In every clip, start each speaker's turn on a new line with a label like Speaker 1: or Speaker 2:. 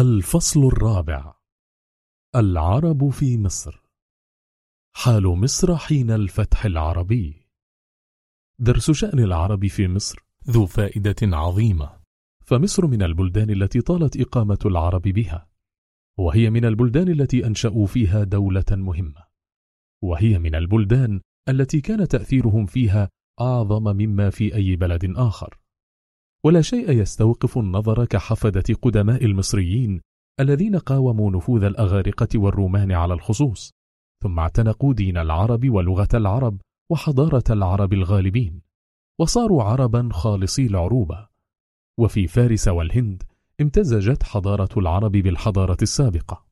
Speaker 1: الفصل الرابع. العرب في مصر. حال مصر حين الفتح العربي. درس شأن العرب في مصر. ذو فائدة عظيمة. فمصر من البلدان التي طالت إقامة العرب بها. وهي من البلدان التي أنشأوا فيها دولة مهمة. وهي من البلدان التي كان تأثيرهم فيها أعظم مما في أي بلد آخر. ولا شيء يستوقف النظر كحفدة قدماء المصريين الذين قاوموا نفوذ الأغارقة والرومان على الخصوص ثم اعتنقوا دين العرب ولغة العرب وحضارة العرب الغالبين وصاروا عربا خالصي العروبة. وفي فارس والهند امتزجت حضارة العرب بالحضارة السابقة.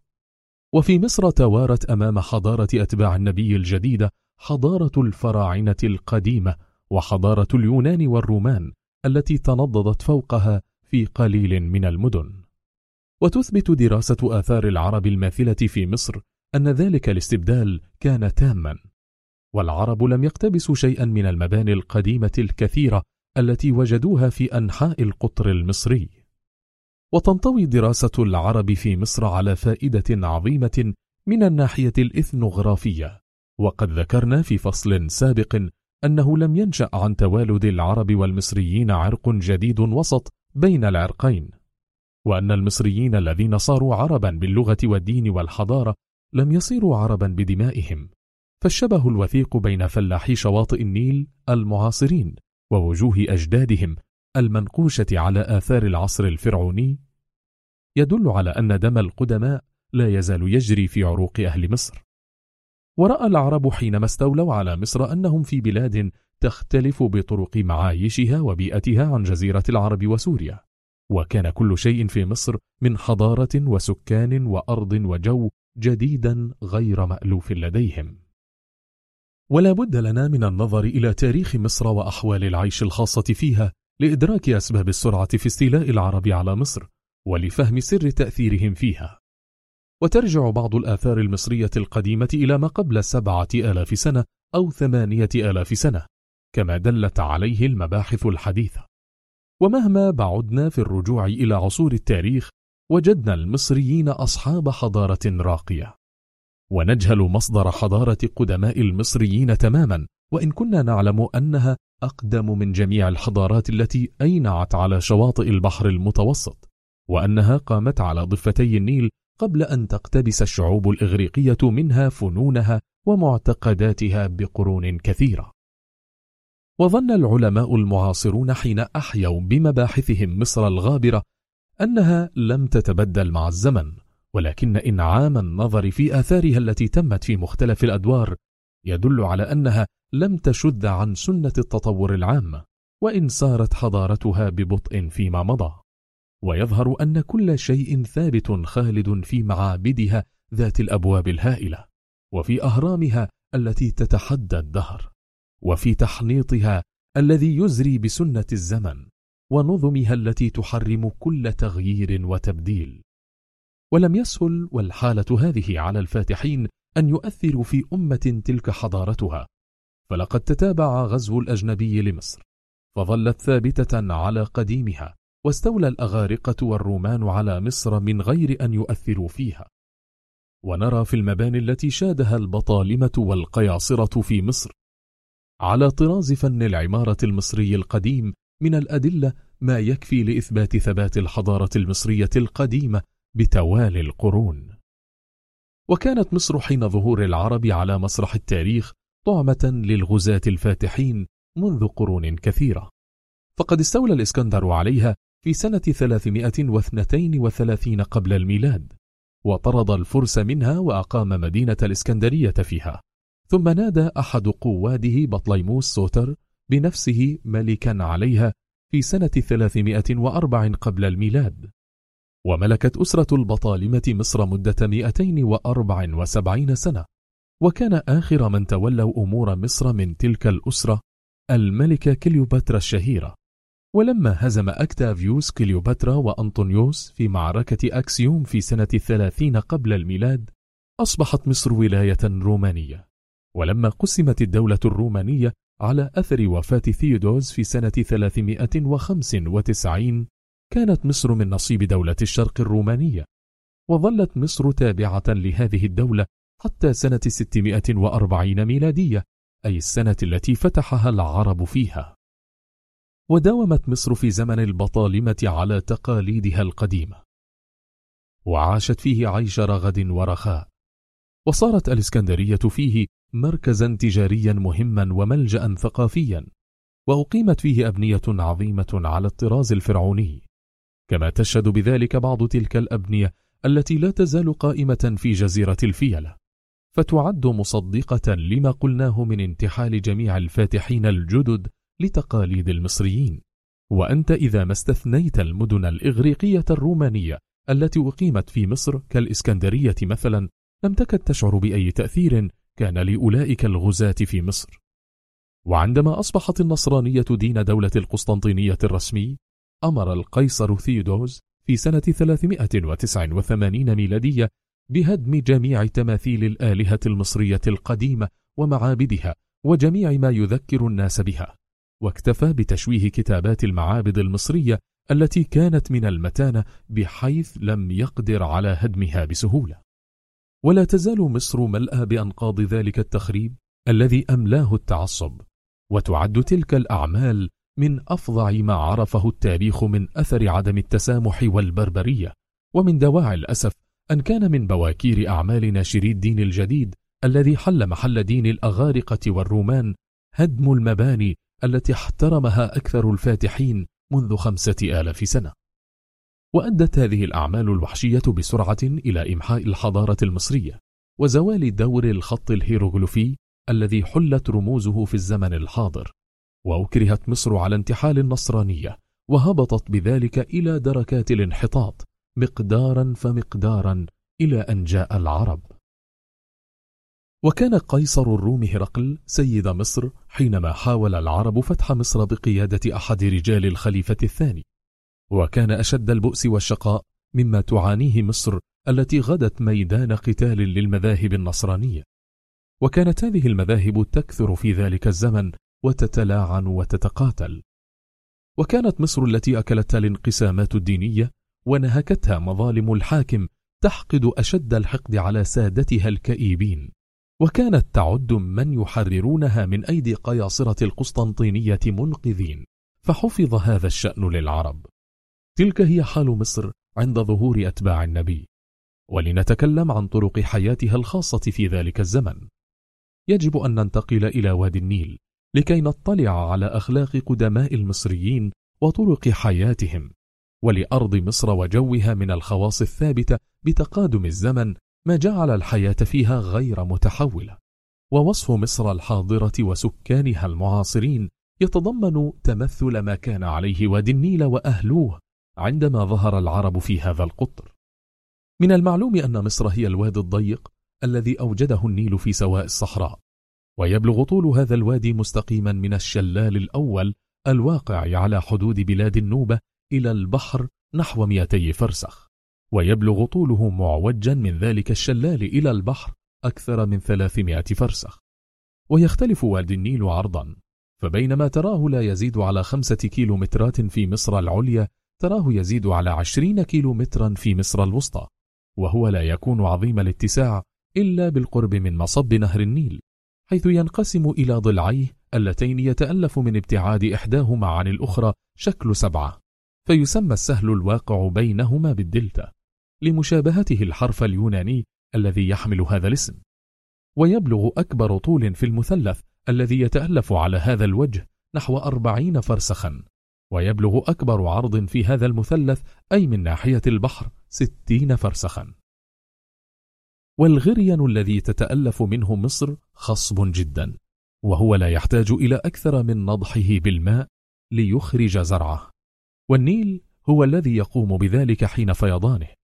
Speaker 1: وفي مصر توارت أمام حضارة أتباع النبي الجديدة حضارة الفراعنة القديمة وحضارة اليونان والرومان التي تنضدت فوقها في قليل من المدن. وتثبت دراسة آثار العرب الماثلة في مصر أن ذلك الاستبدال كان تاما. والعرب لم يقتبسوا شيئا من المباني القديمة الكثيرة التي وجدوها في أنحاء القطر المصري. وتنطوي دراسة العرب في مصر على فائدة عظيمة من الناحية الإثنوغرافية وقد ذكرنا في فصل سابق أنه لم ينشأ عن توالد العرب والمصريين عرق جديد وسط بين العرقين وأن المصريين الذين صاروا عربا باللغة والدين والحضارة لم يصيروا عربا بدمائهم. فالشبه الوثيق بين فلاحي شواطئ النيل المعاصرين ووجوه أجدادهم المنقوشة على آثار العصر الفرعوني يدل على أن دم القدماء لا يزال يجري في عروق أهل مصر. ورأى العرب حينما استولوا على مصر أنهم في بلاد تختلف بطرق معايشها وبيئتها عن جزيرة العرب وسوريا. وكان كل شيء في مصر من حضارة وسكان وأرض وجو جديدا غير مألوف لديهم. ولا بد لنا من النظر إلى تاريخ مصر وأحوال العيش الخاصة فيها لإدراك أسباب السرعة في استيلاء العرب على مصر ولفهم سر تأثيرهم فيها. وترجع بعض الآثار المصرية القديمة إلى ما قبل سبعة آلاف سنة أو ثمانية آلاف سنة كما دلت عليه المباحث الحديثة. ومهما بعدنا في الرجوع إلى عصور التاريخ وجدنا المصريين أصحاب حضارة راقية. ونجهل مصدر حضارة قدماء المصريين تماما وإن كنا نعلم أنها أقدم من جميع الحضارات التي أينعت على شواطئ البحر المتوسط وأنها قامت على ضفتي النيل قبل أن تقتبس الشعوب الإغريقية منها فنونها ومعتقداتها بقرون كثيرة. وظن العلماء المعاصرون حين أحيوا بمباحثهم مصر الغابرة أنها لم تتبدل مع الزمن ولكن إنعام النظر في آثارها التي تمت في مختلف الأدوار يدل على أنها لم تشذ عن سنة التطور العامة وإن سارت حضارتها ببطء فيما مضى. ويظهر أن كل شيء ثابت خالد في معابدها ذات الأبواب الهائلة وفي أهرامها التي تتحدى الدهر وفي تحنيطها الذي يزري بسنة الزمن ونظمها التي تحرم كل تغيير وتبديل. ولم يسهل والحالة هذه على الفاتحين أن يؤثروا في أمة تلك حضارتها. فلقد تتابع غزو الأجنبي لمصر فظلت ثابتة على قديمها واستولى الأغارقة والرومان على مصر من غير أن يؤثروا فيها. ونرى في المباني التي شادها البطالمة والقياصرة في مصر. على طراز فن العمارة المصري القديم من الأدلة ما يكفي لإثبات ثبات الحضارة المصرية القديمة بتوالي القرون. وكانت مصر حين ظهور العرب على مسرح التاريخ طعمة للغزاة الفاتحين منذ قرون كثيرة. فقد استولى الإسكندر عليها في سنة 332 قبل الميلاد وطرد الفرس منها وأقام مدينة الإسكندرية فيها. ثم نادى أحد قواده بطليموس سوتر بنفسه ملكا عليها في سنة 304 قبل الميلاد. وملكت أسرة البطالمة مصر مدة 274 سنة. وكان آخر من تولوا أمور مصر من تلك الأسرة الملكة كليوباترا الشهيرة. ولما هزم أكتافيوس كليوباترا وأنطونيوس في معركة أكسيوم في سنة الثلاثين قبل الميلاد أصبحت مصر ولاية رومانية. ولما قسمت الدولة الرومانية على أثر وفاة ثيودوز في سنة 395 كانت مصر من نصيب دولة الشرق الرومانية. وظلت مصر تابعة لهذه الدولة حتى سنة 640 ميلادية أي السنة التي فتحها العرب فيها. وداومت مصر في زمن البطالمة على تقاليدها القديمة. وعاشت فيه عيش رغد ورخاء. وصارت الإسكندرية فيه مركزا تجاريا مهما وملجأ ثقافيا. وأقيمت فيه أبنية عظيمة على الطراز الفرعوني. كما تشهد بذلك بعض تلك الأبنية التي لا تزال قائمة في جزيرة الفيلة. فتعد مصدقة لما قلناه من انتحال جميع الفاتحين الجدد لتقاليد المصريين. وأنت إذا ما استثنيت المدن الإغريقية الرومانية التي أقيمت في مصر كالإسكندرية مثلا لم تكد تشعر بأي تأثير كان لأولئك الغزاة في مصر. وعندما أصبحت النصرانية دين دولة القسطنطينية الرسمي أمر القيصر ثيودوز في سنة 389 ميلادية بهدم جميع تماثيل الآلهة المصرية القديمة ومعابدها وجميع ما يذكر الناس بها. واكتفى بتشويه كتابات المعابد المصرية التي كانت من المتانة بحيث لم يقدر على هدمها بسهولة. ولا تزال مصر ملأى بأنقاض ذلك التخريب الذي أملاه التعصب وتعد تلك الأعمال من أفظع ما عرفه التاريخ من أثر عدم التسامح والبربرية. ومن دواعي الأسف أن كان من بواكير أعمال ناشري الدين الجديد الذي حل محل دين الأغارقة والرومان هدم المباني التي احترمها أكثر الفاتحين منذ خمسة آلاف سنة. وأدت هذه الأعمال الوحشية بسرعة إلى إمحاء الحضارة المصرية وزوال دور الخط الهيروغليفي الذي حلت رموزه في الزمن الحاضر وأكرهت مصر على انتحال النصرانية وهبطت بذلك إلى دركات الانحطاط مقدارا فمقدارا إلى أن جاء العرب. وكان قيصر الروم هرقل سيد مصر حينما حاول العرب فتح مصر بقيادة أحد رجال الخليفة الثاني. وكان أشد البؤس والشقاء مما تعانيه مصر التي غدت ميدان قتال للمذاهب النصرانية. وكانت هذه المذاهب تكثر في ذلك الزمن وتتلاعن وتتقاتل. وكانت مصر التي أكلتها الانقسامات الدينية ونهكتها مظالم الحاكم تحقد أشد الحقد على سادتها الكئيبين. وكانت تعد من يحررونها من أيدي قياصرة القسطنطينية منقذين فحفظ هذا الشأن للعرب. تلك هي حال مصر عند ظهور أتباع النبي ولنتكلم عن طرق حياتها الخاصة في ذلك الزمن. يجب أن ننتقل إلى وادي النيل لكي نطلع على أخلاق قدماء المصريين وطرق حياتهم ولأرض مصر وجوها من الخواص الثابتة بتقادم الزمن ما جعل الحياة فيها غير متحولة. ووصف مصر الحاضرة وسكانها المعاصرين يتضمن تمثل ما كان عليه وادي النيل وأهلوه عندما ظهر العرب في هذا القطر. من المعلوم أن مصر هي الوادي الضيق الذي أوجده النيل في سواء الصحراء ويبلغ طول هذا الوادي مستقيما من الشلال الأول الواقع على حدود بلاد النوبة إلى البحر نحو 200 فرسخ. ويبلغ طوله معوجا من ذلك الشلال إلى البحر أكثر من 300 فرسخ. ويختلف وادي النيل عرضا فبينما تراه لا يزيد على خمسة كيلومترات في مصر العليا تراه يزيد على عشرين كيلومترا في مصر الوسطى. وهو لا يكون عظيم الاتساع إلا بالقرب من مصب نهر النيل حيث ينقسم إلى ضلعيه اللتين يتألف من ابتعاد إحداهما عن الأخرى شكل سبعة فيسمى السهل الواقع بينهما بالدلتا. لمشابهته الحرف اليوناني الذي يحمل هذا الاسم. ويبلغ أكبر طول في المثلث الذي يتألف على هذا الوجه نحو أربعين فرسخا. ويبلغ أكبر عرض في هذا المثلث أي من ناحية البحر ستين فرسخا. والغريان الذي تتألف منه مصر خصب جدا وهو لا يحتاج إلى أكثر من نضحه بالماء ليخرج زرعه. والنيل هو الذي يقوم بذلك حين فيضانه.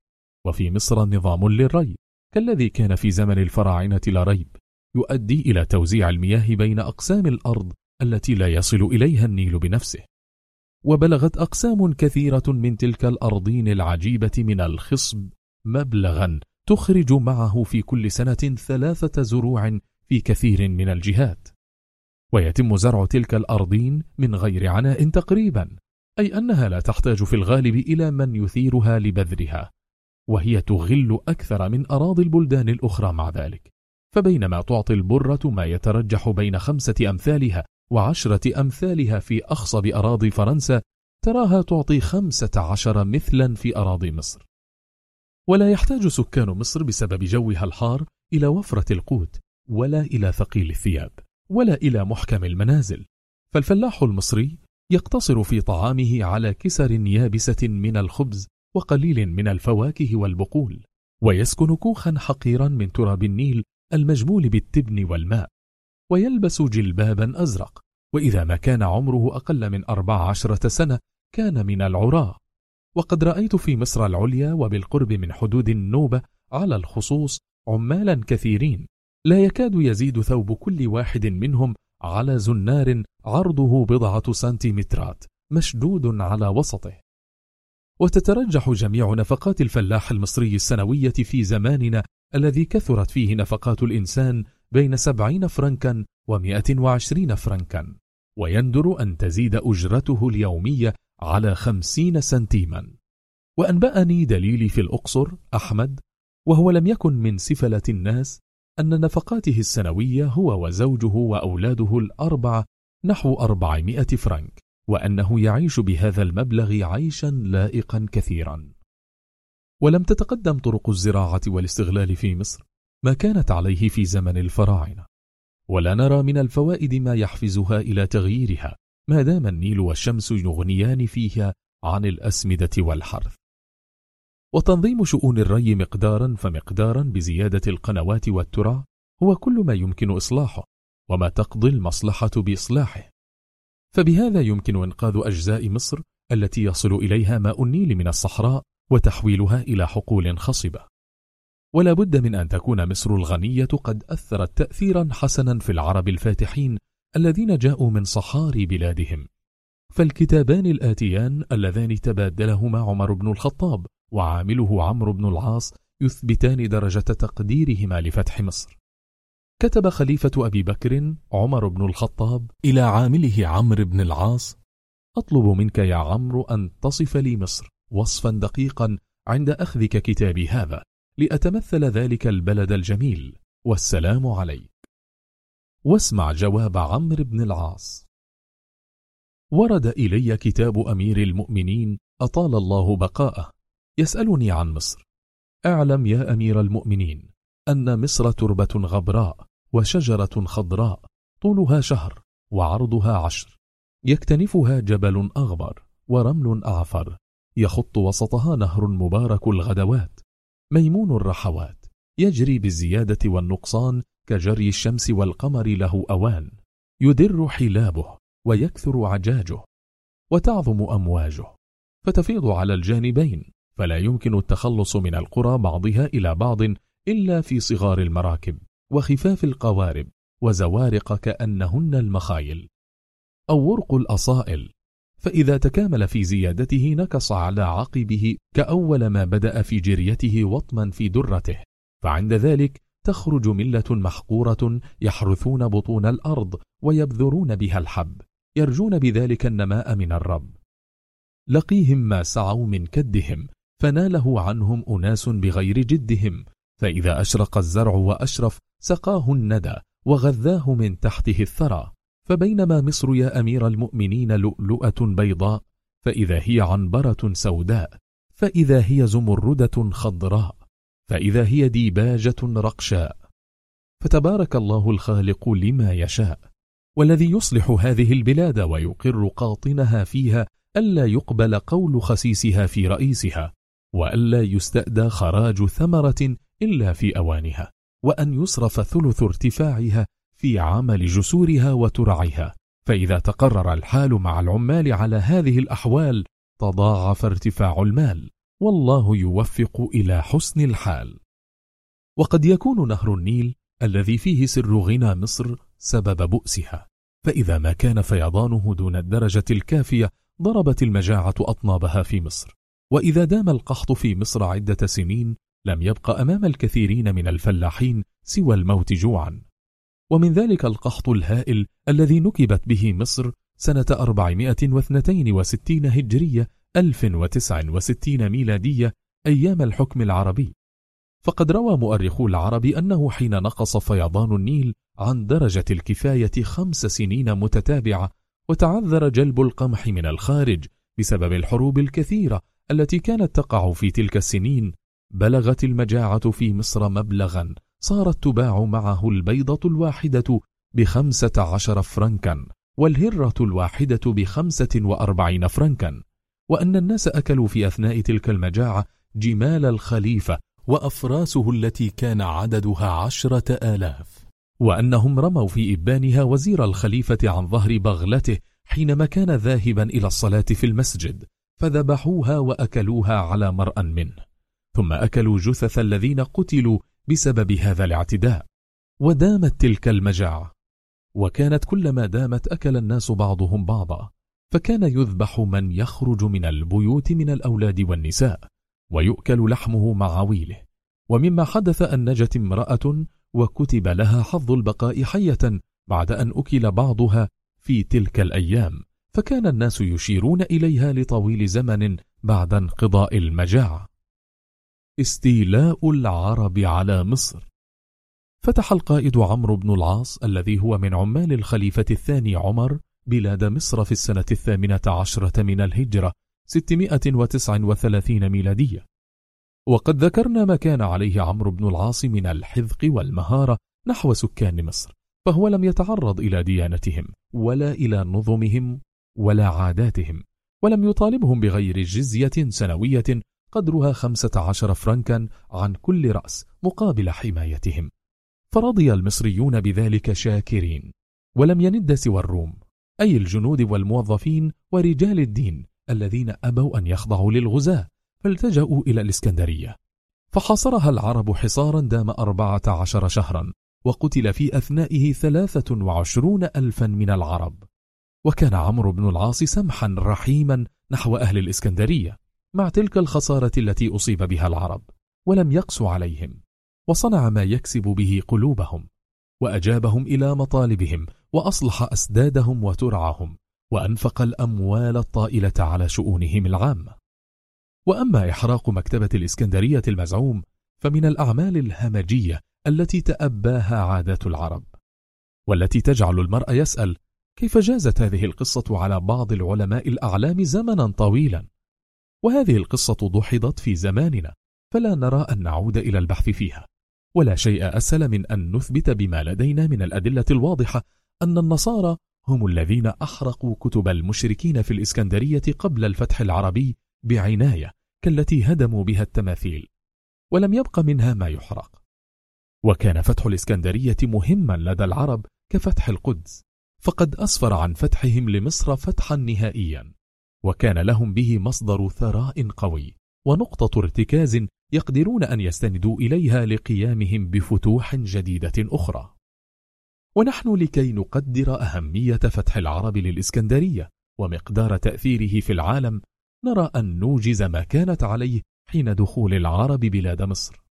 Speaker 1: وفي مصر نظام للري كالذي كان في زمن الفراعنة لا ريب يؤدي إلى توزيع المياه بين أقسام الأرض التي لا يصل إليها النيل بنفسه. وبلغت أقسام كثيرة من تلك الأرضين العجيبة من الخصب مبلغا تخرج معه في كل سنة ثلاثة زروع في كثير من الجهات. ويتم زرع تلك الأرضين من غير عناء تقريبا أي أنها لا تحتاج في الغالب إلى من يثيرها لبذرها. وهي تغل أكثر من أراضي البلدان الأخرى مع ذلك. فبينما تعطي البرة ما يترجح بين خمسة أمثالها وعشرة أمثالها في أخصب أراضي فرنسا تراها تعطي خمسة عشر مثلا في أراضي مصر. ولا يحتاج سكان مصر بسبب جوها الحار إلى وفرة القوت ولا إلى ثقيل الثياب ولا إلى محكم المنازل. فالفلاح المصري يقتصر في طعامه على كسر يابسة من الخبز وقليل من الفواكه والبقول ويسكن كوخا حقيرا من تراب النيل المجمول بالتبن والماء ويلبس جلبابا أزرق وإذا ما كان عمره أقل من أربع عشرة سنة كان من العراة وقد رأيت في مصر العليا وبالقرب من حدود النوبة على الخصوص عمالا كثيرين لا يكاد يزيد ثوب كل واحد منهم على زنار عرضه بضعة سنتيمترات مشدود على وسطه. وتترجح جميع نفقات الفلاح المصري السنوية في زماننا الذي كثرت فيه نفقات الإنسان بين سبعين فرنكا ومائة وعشرين فرنكا. ويندر أن تزيد أجرته اليومية على خمسين سنتيما. وأنبأني دليلي في الأقصر أحمد وهو لم يكن من سفلة الناس أن نفقاته السنوية هو وزوجه وأولاده الأربعة نحو أربعمائة فرنك. وأنه يعيش بهذا المبلغ عيشا لائقا كثيرا. ولم تتقدم طرق الزراعة والاستغلال في مصر ما كانت عليه في زمن الفراعنة. ولا نرى من الفوائد ما يحفزها إلى تغييرها ما دام النيل والشمس يغنيان فيها عن الأسمدة والحرث. وتنظيم شؤون الري مقدارا فمقدارا بزيادة القنوات والترع هو كل ما يمكن إصلاحه وما تقضي المصلحة بإصلاحه. فبهذا يمكن إنقاذ أجزاء مصر التي يصل إليها ماء النيل من الصحراء وتحويلها إلى حقول خصبة. ولا بد من أن تكون مصر الغنية قد أثرت تأثيرا حسنا في العرب الفاتحين الذين جاءوا من صحاري بلادهم. فالكتابان الآتيان اللذان تبادلهما عمر بن الخطاب وعامله عمرو بن العاص يثبتان درجة تقديرهما لفتح مصر. كتب خليفة أبي بكر عمر بن الخطاب إلى عامله عمرو بن العاص أطلب منك يا عمرو أن تصف لي مصر وصفا دقيقا عند أخذك كتابي هذا لأتمثل ذلك البلد الجميل والسلام عليك. واسمع جواب عمرو بن العاص. ورد إلي كتاب أمير المؤمنين أطال الله بقاءه يسألني عن مصر. أعلم يا أمير المؤمنين أن مصر تربة غبراء وشجرة خضراء طولها شهر وعرضها عشر. يكتنفها جبل أغبر ورمل أعفر. يخط وسطها نهر مبارك الغدوات. ميمون الرحوات. يجري بالزيادة والنقصان كجري الشمس والقمر له أوان. يدر حلابه ويكثر عجاجه وتعظم أمواجه. فتفيض على الجانبين. فلا يمكن التخلص من القرى بعضها إلى بعض إلا في صغار المراكب وخفاف القوارب وزوارق كأنهن المخايل. أو ورق الأصائل. فإذا تكامل في زيادته نكص على عقبه كأول ما بدأ في جريته وطما في درته. فعند ذلك تخرج ملة محقورة يحرثون بطون الأرض ويبذرون بها الحب. يرجون بذلك النماء من الرب. لقيهم ما سعوا من كدهم فناله عنهم أناس بغير جدهم فإذا أشرق الزرع وأشرف سقاه الندى وغذاه من تحته الثرى. فبينما مصر يا أمير المؤمنين لؤلؤة بيضاء فإذا هي عنبرة سوداء فإذا هي زمردة خضراء فإذا هي ديباجة رقشاء. فتبارك الله الخالق لما يشاء والذي يصلح هذه البلاد ويقر قاطنها فيها ألا يقبل قول خسيسها في رئيسها وألا يستأدى خراج ثمرة إلا في أوانها وأن يصرف ثلث ارتفاعها في عمل جسورها وترعها. فإذا تقرر الحال مع العمال على هذه الأحوال تضاعف ارتفاع المال والله يوفق إلى حسن الحال. وقد يكون نهر النيل الذي فيه سر غنى مصر سبب بؤسها. فإذا ما كان فيضانه دون الدرجة الكافية ضربت المجاعة أطنابها في مصر. وإذا دام القحط في مصر عدة سنين لم يبق أمام الكثيرين من الفلاحين سوى الموت جوعا. ومن ذلك القحط الهائل الذي نكبت به مصر سنة 462 هجرية 1069 ميلادية أيام الحكم العربي. فقد روى مؤرخو العرب أنه حين نقص فيضان النيل عن درجة الكفاية خمس سنين متتابعة وتعذر جلب القمح من الخارج بسبب الحروب الكثيرة التي كانت تقع في تلك السنين بلغت المجاعة في مصر مبلغا صارت تباع معه البيضة الواحدة بخمسة عشر فرنكا والهرة الواحدة بخمسة وأربعين فرنكا. وأن الناس أكلوا في أثناء تلك المجاعة جمال الخليفة وأفراسه التي كان عددها عشرة آلاف. وأنهم رموا في إبانها وزير الخليفة عن ظهر بغلته حينما كان ذاهبا إلى الصلاة في المسجد فذبحوها وأكلوها على مرأى منه. ثم أكلوا جثث الذين قتلوا بسبب هذا الاعتداء ودامت تلك المجاعة. وكانت كلما دامت أكل الناس بعضهم بعضا فكان يذبح من يخرج من البيوت من الأولاد والنساء ويؤكل لحمه مع عويله ومما حدث أن نجت امرأة وكتب لها حظ البقاء حية بعد أن أكل بعضها في تلك الأيام فكان الناس يشيرون إليها لطويل زمن بعد انقضاء المجاعة. استيلاء العرب على مصر. فتح القائد عمرو بن العاص الذي هو من عمال الخليفة الثاني عمر بلاد مصر في السنة الثامنة عشرة من الهجرة 639 ميلادية. وقد ذكرنا ما كان عليه عمرو بن العاص من الحذق والمهارة نحو سكان مصر فهو لم يتعرض إلى ديانتهم ولا إلى نظمهم ولا عاداتهم ولم يطالبهم بغير جزية سنوية قدرها خمسة عشر فرنكا عن كل رأس مقابل حمايتهم. فرضي المصريون بذلك شاكرين ولم يند سوى الروم أي الجنود والموظفين ورجال الدين الذين أبوا أن يخضعوا للغزاة فالتجأوا إلى الإسكندرية. فحاصرها العرب حصارا دام أربعة عشر شهرا وقتل في أثنائه ثلاثة وعشرون ألفا من العرب. وكان عمرو بن العاص سمحا رحيما نحو أهل الإسكندرية. مع تلك الخسارة التي أصيب بها العرب ولم يقس عليهم وصنع ما يكسب به قلوبهم وأجابهم إلى مطالبهم وأصلح أسدادهم وترعهم وأنفق الأموال الطائلة على شؤونهم العامة. وأما إحراق مكتبة الإسكندرية المزعوم فمن الأعمال الهمجية التي تأباها عادات العرب والتي تجعل المرء يسأل كيف جازت هذه القصة على بعض العلماء الأعلام زمنا طويلا؟ وهذه القصة دحضت في زماننا فلا نرى أن نعود إلى البحث فيها. ولا شيء أسهل من أن نثبت بما لدينا من الأدلة الواضحة أن النصارى هم الذين أحرقوا كتب المشركين في الإسكندرية قبل الفتح العربي بعناية كالتي هدموا بها التماثيل ولم يبق منها ما يحرق. وكان فتح الإسكندرية مهما لدى العرب كفتح القدس فقد أسفر عن فتحهم لمصر فتحا نهائيا. وكان لهم به مصدر ثراء قوي ونقطة ارتكاز يقدرون أن يستندوا إليها لقيامهم بفتوح جديدة أخرى. ونحن لكي نقدر أهمية فتح العرب للإسكندرية ومقدار تأثيره في العالم نرى أن نوجز ما كانت عليه حين دخول العرب بلاد مصر.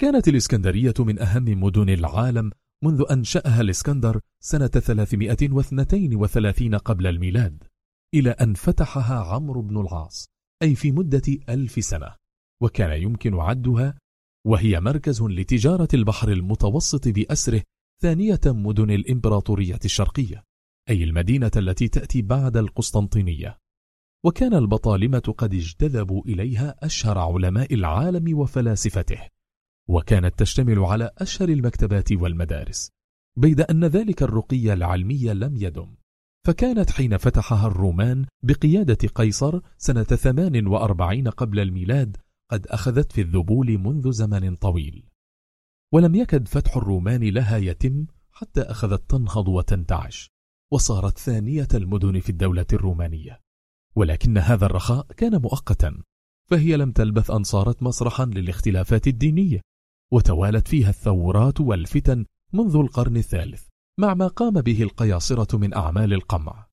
Speaker 1: كانت الإسكندرية من أهم مدن العالم منذ أنشأها الإسكندر سنة 332 قبل الميلاد. إلى أن فتحها عمرو بن العاص أي في مدة ألف سنة وكان يمكن عدها وهي مركز لتجارة البحر المتوسط بأسره ثانية مدن الإمبراطورية الشرقية أي المدينة التي تأتي بعد القسطنطينية. وكان البطالمة قد اجتذبوا إليها أشهر علماء العالم وفلاسفته وكانت تشتمل على أشهر المكتبات والمدارس بيد أن ذلك الرقي العلمي لم يدم. فكانت حين فتحها الرومان بقيادة قيصر سنة 48 قبل الميلاد قد أخذت في الذبول منذ زمن طويل. ولم يكد فتح الرومان لها يتم حتى أخذت تنهض وتنتعش وصارت ثانية المدن في الدولة الرومانية. ولكن هذا الرخاء كان مؤقتا فهي لم تلبث أن صارت مسرحا للاختلافات الدينية وتوالت فيها الثورات والفتن منذ القرن الثالث. مع ما قام به القياصرة من أعمال القمع.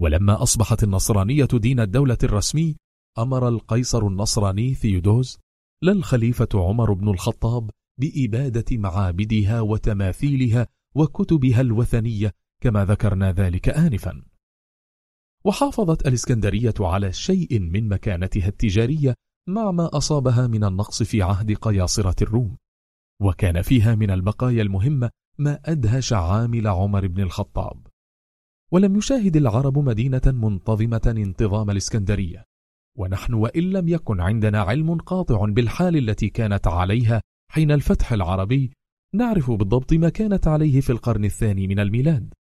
Speaker 1: ولما أصبحت النصرانية دين الدولة الرسمي أمر القيصر النصراني ثيودوز للخليفة عمر بن الخطاب بإبادة معابدها وتماثيلها وكتبها الوثنية كما ذكرنا ذلك آنفا. وحافظت الإسكندرية على شيء من مكانتها التجارية مع ما أصابها من النقص في عهد قياصرة الروم. وكان فيها من البقايا المهمة ما أدهش عامل عمر بن الخطاب. ولم يشاهد العرب مدينة منتظمة انتظام الإسكندرية. ونحن وإن لم يكن عندنا علم قاطع بالحال التي كانت عليها حين الفتح العربي نعرف بالضبط ما كانت عليه في القرن الثاني من الميلاد.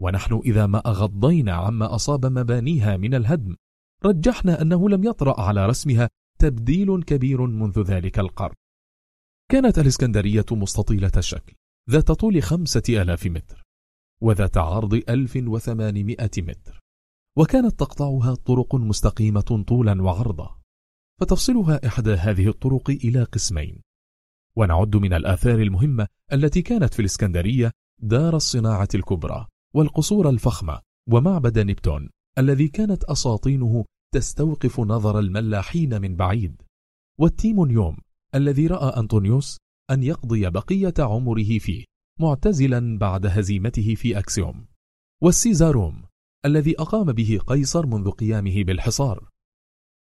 Speaker 1: ونحن إذا ما أغضينا عما أصاب مبانيها من الهدم رجحنا أنه لم يطرأ على رسمها تبديل كبير منذ ذلك القرن. كانت الإسكندرية مستطيلة الشكل ذات طول خمسة ألاف متر وذات عرض ألف وثمانمائة متر. وكانت تقطعها طرق مستقيمة طولا وعرضا فتفصلها إحدى هذه الطرق إلى قسمين. ونعد من الآثار المهمة التي كانت في الإسكندرية دار الصناعة الكبرى والقصور الفخمة ومعبد نبتون الذي كانت أساطينه تستوقف نظر الملاحين من بعيد. والتيمونيوم الذي رأى أنطونيوس أن يقضي بقية عمره فيه معتزلا بعد هزيمته في أكسيوم. والسيزاروم الذي أقام به قيصر منذ قيامه بالحصار.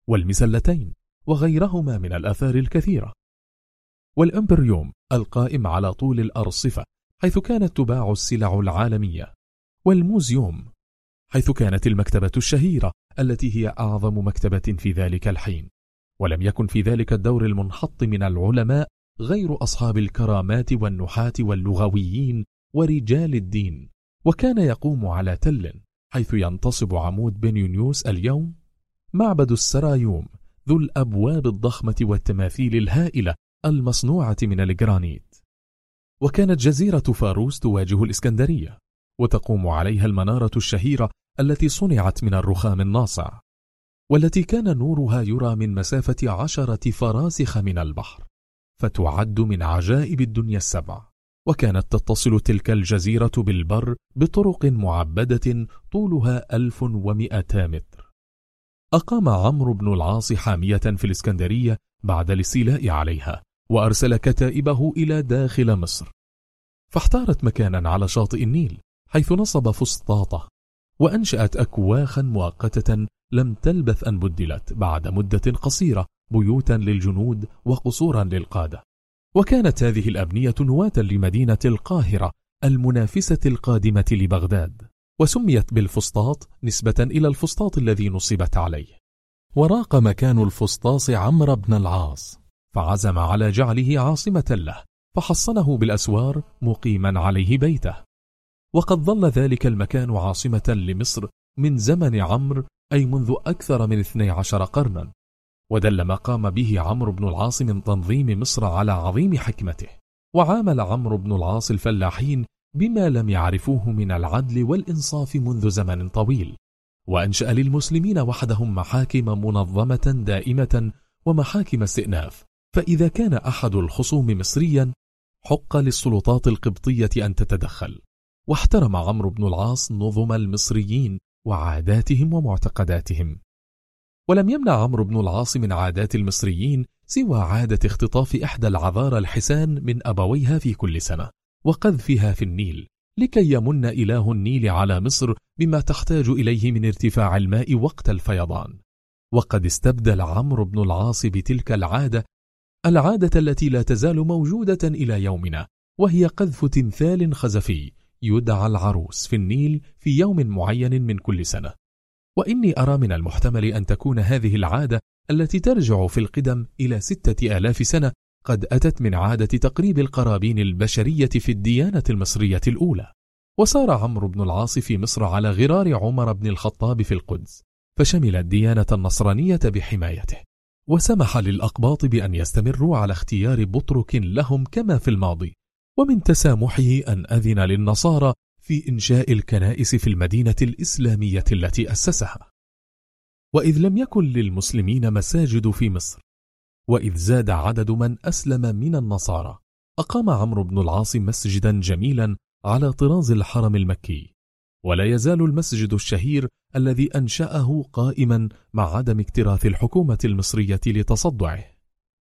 Speaker 1: والمسلتين وغيرهما من الآثار الكثيرة. والإمبريوم القائم على طول الأرصفة حيث كانت تباع السلع العالمية. والموزيوم حيث كانت المكتبة الشهيرة التي هي أعظم مكتبة في ذلك الحين. ولم يكن في ذلك الدور المنحط من العلماء غير أصحاب الكرامات والنحاة واللغويين ورجال الدين وكان يقوم على تل حيث ينتصب عمود بنيونيوس اليوم معبد السرايوم ذو الأبواب الضخمة والتماثيل الهائلة المصنوعة من الجرانيت. وكانت جزيرة فاروس تواجه الإسكندرية وتقوم عليها المنارة الشهيرة التي صنعت من الرخام الناصع والتي كان نورها يرى من مسافة عشرة فراسخ من البحر. فتعد من عجائب الدنيا السبع. وكانت تتصل تلك الجزيرة بالبر بطرق معبدة طولها 1200 متر. أقام عمرو بن العاص حامية في الإسكندرية بعد الاستيلاء عليها وأرسل كتائبه إلى داخل مصر. فاحتارت مكانا على شاطئ النيل حيث نصب فسطاطة وأنشأت أكواخا مؤقتة لم تلبث أن بدلت بعد مدة قصيرة بيوتا للجنود وقصورا للقادة. وكانت هذه الأبنية نواة لمدينة القاهرة المنافسة القادمة لبغداد وسميت بالفسطاط نسبة إلى الفسطاط الذي نصبت عليه. وراق مكان الفسطاس عمرو بن العاص فعزم على جعله عاصمة له فحصنه بالأسوار مقيما عليه بيته. وقد ظل ذلك المكان عاصمة لمصر من زمن عمرو أي منذ أكثر من 12 قرنا. ودل ما قام به عمرو بن العاص من تنظيم مصر على عظيم حكمته. وعامل عمرو بن العاص الفلاحين بما لم يعرفوه من العدل والإنصاف منذ زمن طويل. وأنشأ للمسلمين وحدهم محاكم منظمة دائمة ومحاكم استئناف. فإذا كان أحد الخصوم مصريا حق للسلطات القبطية أن تتدخل. واحترم عمرو بن العاص نظم المصريين وعاداتهم ومعتقداتهم. ولم يمنع عمرو بن العاص من عادات المصريين سوى عادة اختطاف إحدى العذار الحسان من أبويها في كل سنة وقذفها في النيل لكي يمن إله النيل على مصر بما تحتاج إليه من ارتفاع الماء وقت الفيضان. وقد استبدل عمرو بن العاص بتلك العادة العادة التي لا تزال موجودة إلى يومنا وهي قذف تمثال خزفي يدعى العروس في النيل في يوم معين من كل سنة. وإني أرى من المحتمل أن تكون هذه العادة التي ترجع في القدم إلى ستة آلاف سنة قد أتت من عادة تقريب القرابين البشرية في الديانة المصرية الأولى. وسار عمرو بن العاص في مصر على غرار عمر بن الخطاب في القدس فشمل الديانة النصرانية بحمايته وسمح للأقباط بأن يستمروا على اختيار بطرك لهم كما في الماضي ومن تسامحه أن أذن للنصارى في إنشاء الكنائس في المدينة الإسلامية التي أسسها. وإذ لم يكن للمسلمين مساجد في مصر وإذ زاد عدد من أسلم من النصارى أقام عمرو بن العاص مسجدا جميلا على طراز الحرم المكي. ولا يزال المسجد الشهير الذي أنشأه قائما مع عدم اكتراث الحكومة المصرية لتصدعه.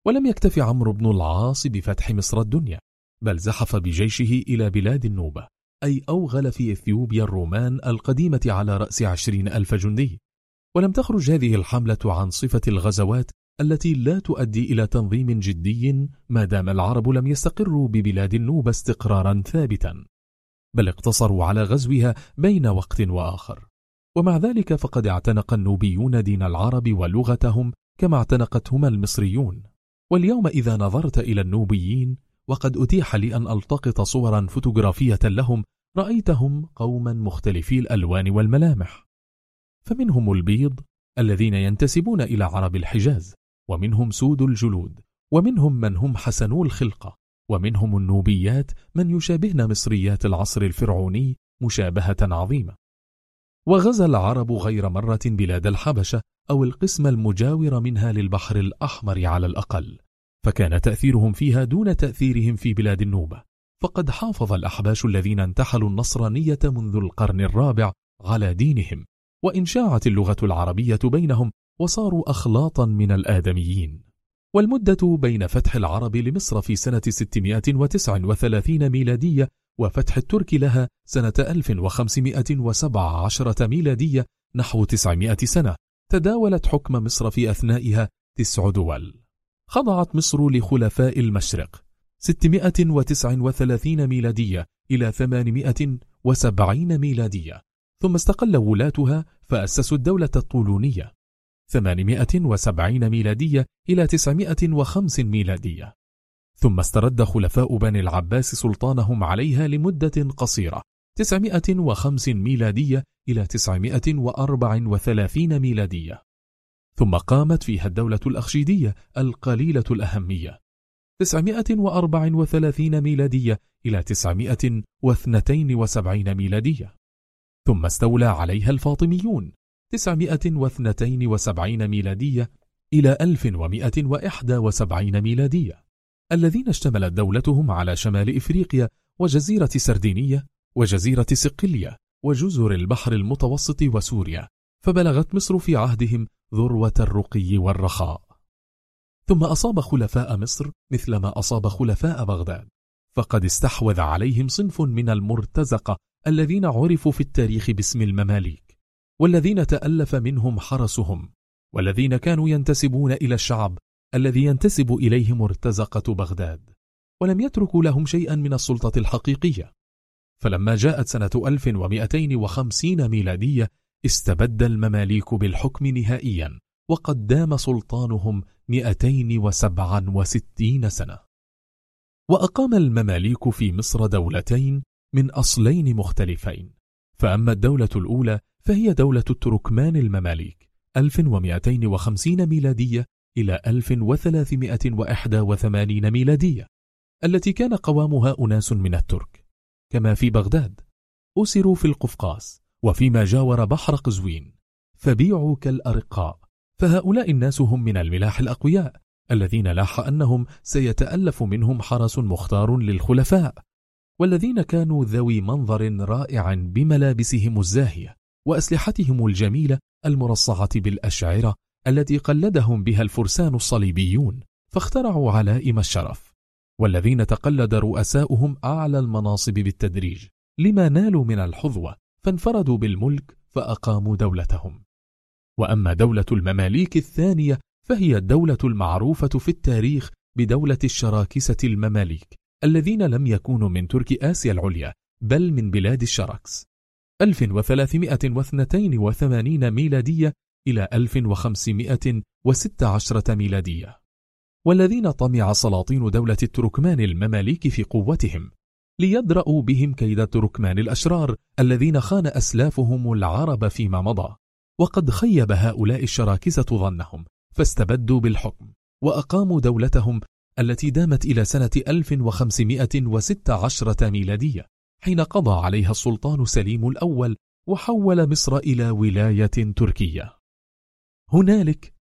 Speaker 1: ولم يكتف عمرو بن العاص بفتح مصر الدنيا بل زحف بجيشه إلى بلاد النوبة. أي أوغل في إثيوبيا الرومان القديمة على رأس عشرين ألف جندي. ولم تخرج هذه الحملة عن صفة الغزوات التي لا تؤدي إلى تنظيم جدي ما دام العرب لم يستقروا ببلاد النوبة استقرارا ثابتا بل اقتصروا على غزوها بين وقت وآخر. ومع ذلك فقد اعتنق النوبيون دين العرب ولغتهم كما اعتنقتهما المصريون. واليوم إذا نظرت إلى النوبيين وقد أتيح لي أن ألتقط صورا فوتوغرافية لهم رأيتهم قوما مختلفي الألوان والملامح. فمنهم البيض الذين ينتسبون إلى عرب الحجاز ومنهم سود الجلود ومنهم من هم حسنو الخلقة ومنهم النوبيات من يشابهن مصريات العصر الفرعوني مشابهة عظيمة. وغزا العرب غير مرة بلاد الحبشة أو القسم المجاور منها للبحر الأحمر على الأقل. فكان تأثيرهم فيها دون تأثيرهم في بلاد النوبة. فقد حافظ الأحباش الذين انتحلوا النصرانية منذ القرن الرابع على دينهم وإن شاعت اللغة العربية بينهم وصاروا أخلاطا من الآدميين. والمدة بين فتح العرب لمصر في سنة 639 ميلادية وفتح الترك لها سنة 1517 ميلادية نحو 900 سنة تداولت حكم مصر في أثنائها تسع دول. خضعت مصر لخلفاء المشرق. 639 ميلادية إلى 870 ميلادية. ثم استقل ولاتها فأسسوا الدولة الطولونية. 870 ميلادية إلى 905 ميلادية. ثم استرد خلفاء بني العباس سلطانهم عليها لمدة قصيرة. 905 ميلادية إلى 934 ميلادية. ثم قامت فيها الدولة الأخشيدية القليلة الأهمية. 934 ميلادية إلى 972 ميلادية. ثم استولى عليها الفاطميون. 972 ميلادية إلى 1171 ميلادية. الذين اشتملت دولتهم على شمال إفريقيا وجزيرة سردينية وجزيرة سقلية وجزر البحر المتوسط وسوريا فبلغت مصر في عهدهم ذروة الرقي والرخاء. ثم أصاب خلفاء مصر مثل ما أصاب خلفاء بغداد. فقد استحوذ عليهم صنف من المرتزقة الذين عرفوا في التاريخ باسم المماليك والذين تألف منهم حرسهم والذين كانوا ينتسبون إلى الشعب الذي ينتسب إليه مرتزقة بغداد ولم يتركوا لهم شيئا من السلطة الحقيقية. فلما جاءت سنة 1250 ميلادية استبد المماليك بالحكم نهائيا وقد دام سلطانهم 267 سنة. وأقام المماليك في مصر دولتين من أصلين مختلفين. فأما الدولة الأولى فهي دولة التركمان المماليك 1250 ميلادية إلى 1381 ميلادية التي كان قوامها أناس من الترك. كما في بغداد أسروا في القفقاس وفيما جاور بحر قزوين. فبيعوا كالأرقاء فهؤلاء الناس هم من الملاح الأقوياء الذين لاح أنهم سيتألف منهم حرس مختار للخلفاء والذين كانوا ذوي منظر رائع بملابسهم الزاهية وأسلحتهم الجميلة المرصعة بالأشعرة التي قلدهم بها الفرسان الصليبيون فاخترعوا علائم الشرف. والذين تقلد رؤساؤهم أعلى المناصب بالتدريج لما نالوا من الحظوة فانفردوا بالملك فأقاموا دولتهم. وأما دولة المماليك الثانية فهي الدولة المعروفة في التاريخ بدولة الشراكسة المماليك الذين لم يكونوا من ترك آسيا العليا بل من بلاد الشراكس. 1382 ميلادية إلى 1516 ميلادية. والذين طمع سلاطين دولة التركمان المماليك في قوتهم ليدرأوا بهم كيد التركمان الأشرار الذين خان أسلافهم العرب فيما مضى. وقد خيب هؤلاء الشراكسة ظنهم فاستبدوا بالحكم وأقاموا دولتهم التي دامت إلى سنة 1516 ميلادية حين قضى عليها السلطان سليم الأول وحول مصر إلى ولاية تركية. هنالك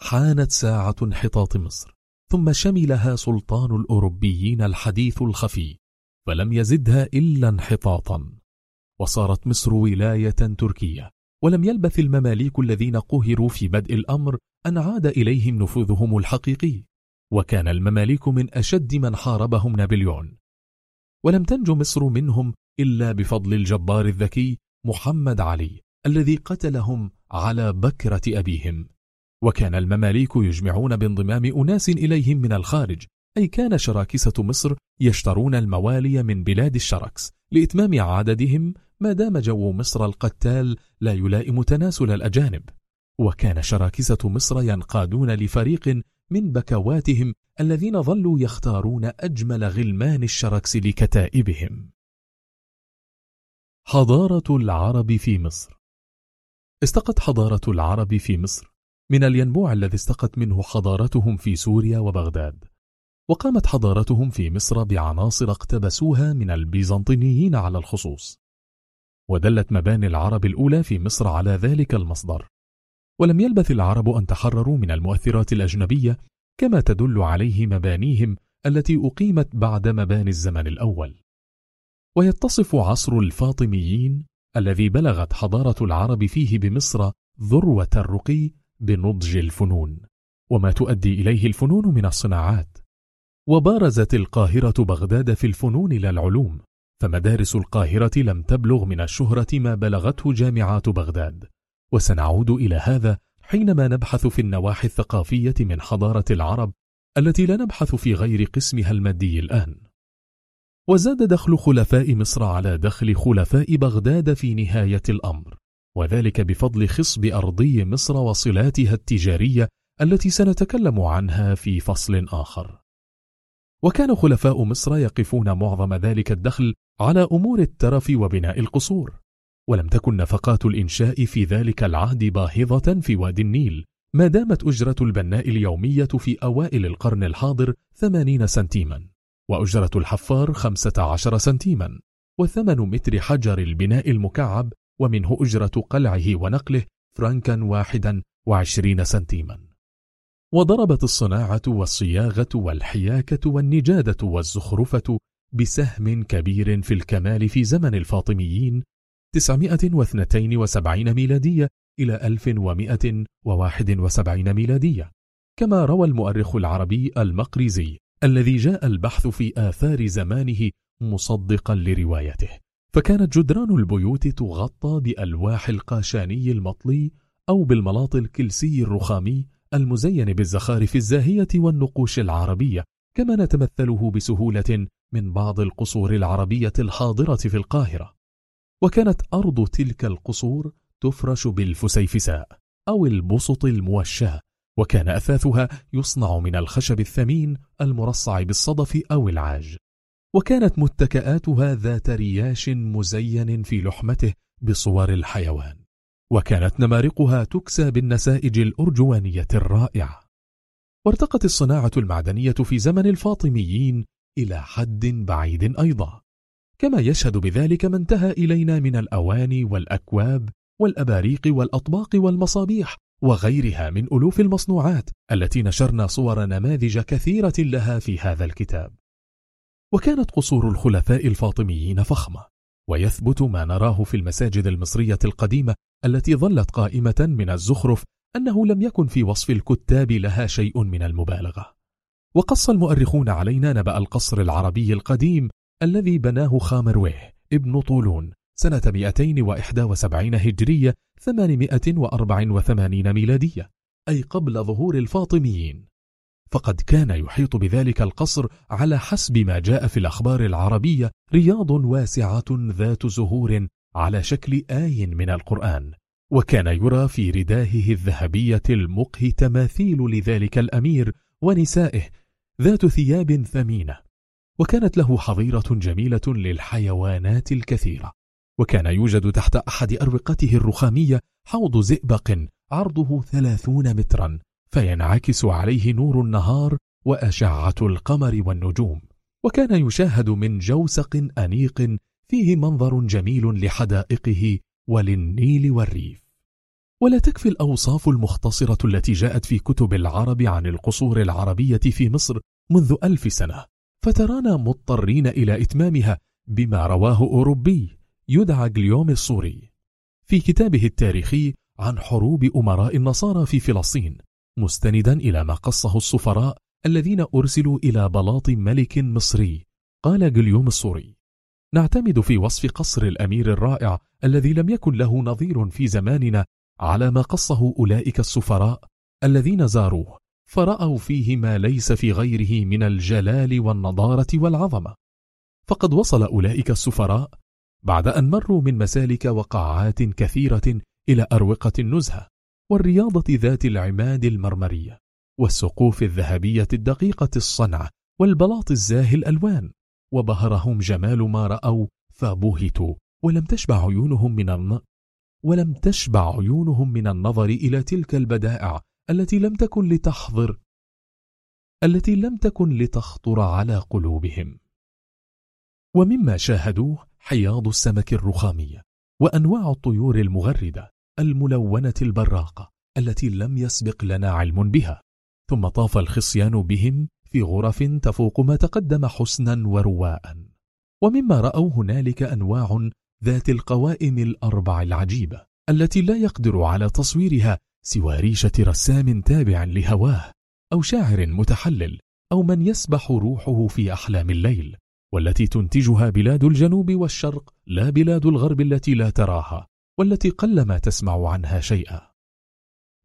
Speaker 1: حانت ساعة انحطاط مصر ثم شملها سلطان الأوروبيين الحديث الخفي. فلم يزدها إلا انحطاطا. وصارت مصر ولاية تركية. ولم يلبث المماليك الذين قهروا في بدء الأمر أن عاد إليهم نفوذهم الحقيقي. وكان المماليك من أشد من حاربهم نابليون. ولم تنج مصر منهم إلا بفضل الجبار الذكي محمد علي الذي قتلهم على بكرة أبيهم. وكان المماليك يجمعون بانضمام أناس إليهم من الخارج أي كان شراكسة مصر يشترون الموالي من بلاد الشركس لإتمام عددهم ما دام جو مصر القتال لا يلائم تناسل الأجانب. وكان شراكسة مصر ينقادون لفريق من بكواتهم الذين ظلوا يختارون أجمل غلمان الشركس لكتائبهم. حضارة العرب في مصر. استقت حضارة العرب في مصر من الينبوع الذي استقت منه حضارتهم في سوريا وبغداد. وقامت حضارتهم في مصر بعناصر اقتبسوها من البيزنطيين على الخصوص ودلت مباني العرب الأولى في مصر على ذلك المصدر. ولم يلبث العرب أن تحرروا من المؤثرات الأجنبية كما تدل عليه مبانيهم التي أقيمت بعد مباني الزمن الأول. ويتصف عصر الفاطميين الذي بلغت حضارة العرب فيه بمصر ذروة الرقي بنضج الفنون وما تؤدي إليه الفنون من الصناعات. وبارزت القاهرة بغداد في الفنون لا العلوم فمدارس القاهرة لم تبلغ من الشهرة ما بلغته جامعات بغداد. وسنعود إلى هذا حينما نبحث في النواحي الثقافية من حضارة العرب التي لا نبحث في غير قسمها المادي الآن. وزاد دخل خلفاء مصر على دخل خلفاء بغداد في نهاية الأمر وذلك بفضل خصب أرضي مصر وصلاتها التجارية التي سنتكلم عنها في فصل آخر. وكان خلفاء مصر يقفون معظم ذلك الدخل على أمور الترف وبناء القصور. ولم تكن نفقات الإنشاء في ذلك العهد باهظة في وادي النيل ما دامت أجرة البناء اليومية في أوائل القرن الحاضر ثمانين سنتيما وأجرة الحفار خمسة عشر سنتيما وثمن متر حجر البناء المكعب ومنه أجرة قلعه ونقله فرانكا واحدا وعشرين سنتيما. وضربت الصناعة والصياغة والحياكة والنجادة والزخرفة بسهم كبير في الكمال في زمن الفاطميين 972 ميلادية إلى 1171 ميلادية كما روى المؤرخ العربي المقريزي الذي جاء البحث في آثار زمانه مصدقا لروايته. فكانت جدران البيوت تغطى بألواح القاشاني المطلي أو بالملاط الكلسي الرخامي المزين بالزخارف الزاهية والنقوش العربية كما نتمثله بسهولة من بعض القصور العربية الحاضرة في القاهرة. وكانت أرض تلك القصور تفرش بالفسيفساء أو البسط الموشاة وكان أثاثها يصنع من الخشب الثمين المرصع بالصدف أو العاج. وكانت متكآتها ذات رياش مزين في لحمته بصور الحيوان. وكانت نمارقها تكسى بالنسائج الأرجوانية الرائعة. وارتقت الصناعة المعدنية في زمن الفاطميين إلى حد بعيد أيضا. كما يشهد بذلك ما انتهى إلينا من الأواني والأكواب والأباريق والأطباق والمصابيح وغيرها من ألوف المصنوعات التي نشرنا صور نماذج كثيرة لها في هذا الكتاب. وكانت قصور الخلفاء الفاطميين فخمة ويثبت ما نراه في المساجد المصرية القديمة التي ظلت قائمة من الزخرف أنه لم يكن في وصف الكتاب لها شيء من المبالغة. وقص المؤرخون علينا نبأ القصر العربي القديم الذي بناه خامرويه ابن طولون سنة 271 هجرية 884 ميلادية أي قبل ظهور الفاطميين. فقد كان يحيط بذلك القصر على حسب ما جاء في الأخبار العربية رياض واسعة ذات زهور على شكل آي من القرآن وكان يرى في رداهه الذهبية المقه تماثيل لذلك الأمير ونسائه ذات ثياب ثمينة وكانت له حظيرة جميلة للحيوانات الكثيرة وكان يوجد تحت أحد أروقته الرخامية حوض زئبق عرضه ثلاثون مترا فينعكس عليه نور النهار وأشعة القمر والنجوم وكان يشاهد من جوسق أنيق فيه منظر جميل لحدائقه وللنيل والريف. ولا تكفي الأوصاف المختصرة التي جاءت في كتب العرب عن القصور العربية في مصر منذ ألف سنة فترانا مضطرين إلى إتمامها بما رواه أوروبي يدعى جليوم الصوري في كتابه التاريخي عن حروب أمراء النصارى في فلسطين مستندا إلى ما قصه السفراء الذين أرسلوا إلى بلاط ملك مصري قال جليوم الصوري نعتمد في وصف قصر الأمير الرائع الذي لم يكن له نظير في زماننا على ما قصه أولئك السفراء الذين زاروه فرأوا فيه ما ليس في غيره من الجلال والنضارة والعظمة. فقد وصل أولئك السفراء بعد أن مروا من مسالك وقاعات كثيرة إلى أروقة النزهة والرياضة ذات العماد المرمرية والسقوف الذهبية الدقيقة الصنع والبلاط الزاهي الألوان. وبهرهم جمال ما رأوا فبهتوا. ولم تشبع عيونهم من الن... ولم تشبع عيونهم من النظر إلى تلك البدائع التي لم تكن لتحضر التي لم تكن لتخطر على قلوبهم. ومما شاهدوه حياض السمك الرخامية وأنواع الطيور المغردة الملونة البراقة التي لم يسبق لنا علم بها. ثم طاف الخصيان بهم في غرف تفوق ما تقدم حسنا ورواء. ومما رأوا هنالك أنواع ذات القوائم الأربع العجيبة التي لا يقدر على تصويرها سوى ريشة رسام تابع لهواه أو شاعر متحلل أو من يسبح روحه في أحلام الليل والتي تنتجها بلاد الجنوب والشرق لا بلاد الغرب التي لا تراها والتي قلما تسمع عنها شيئا.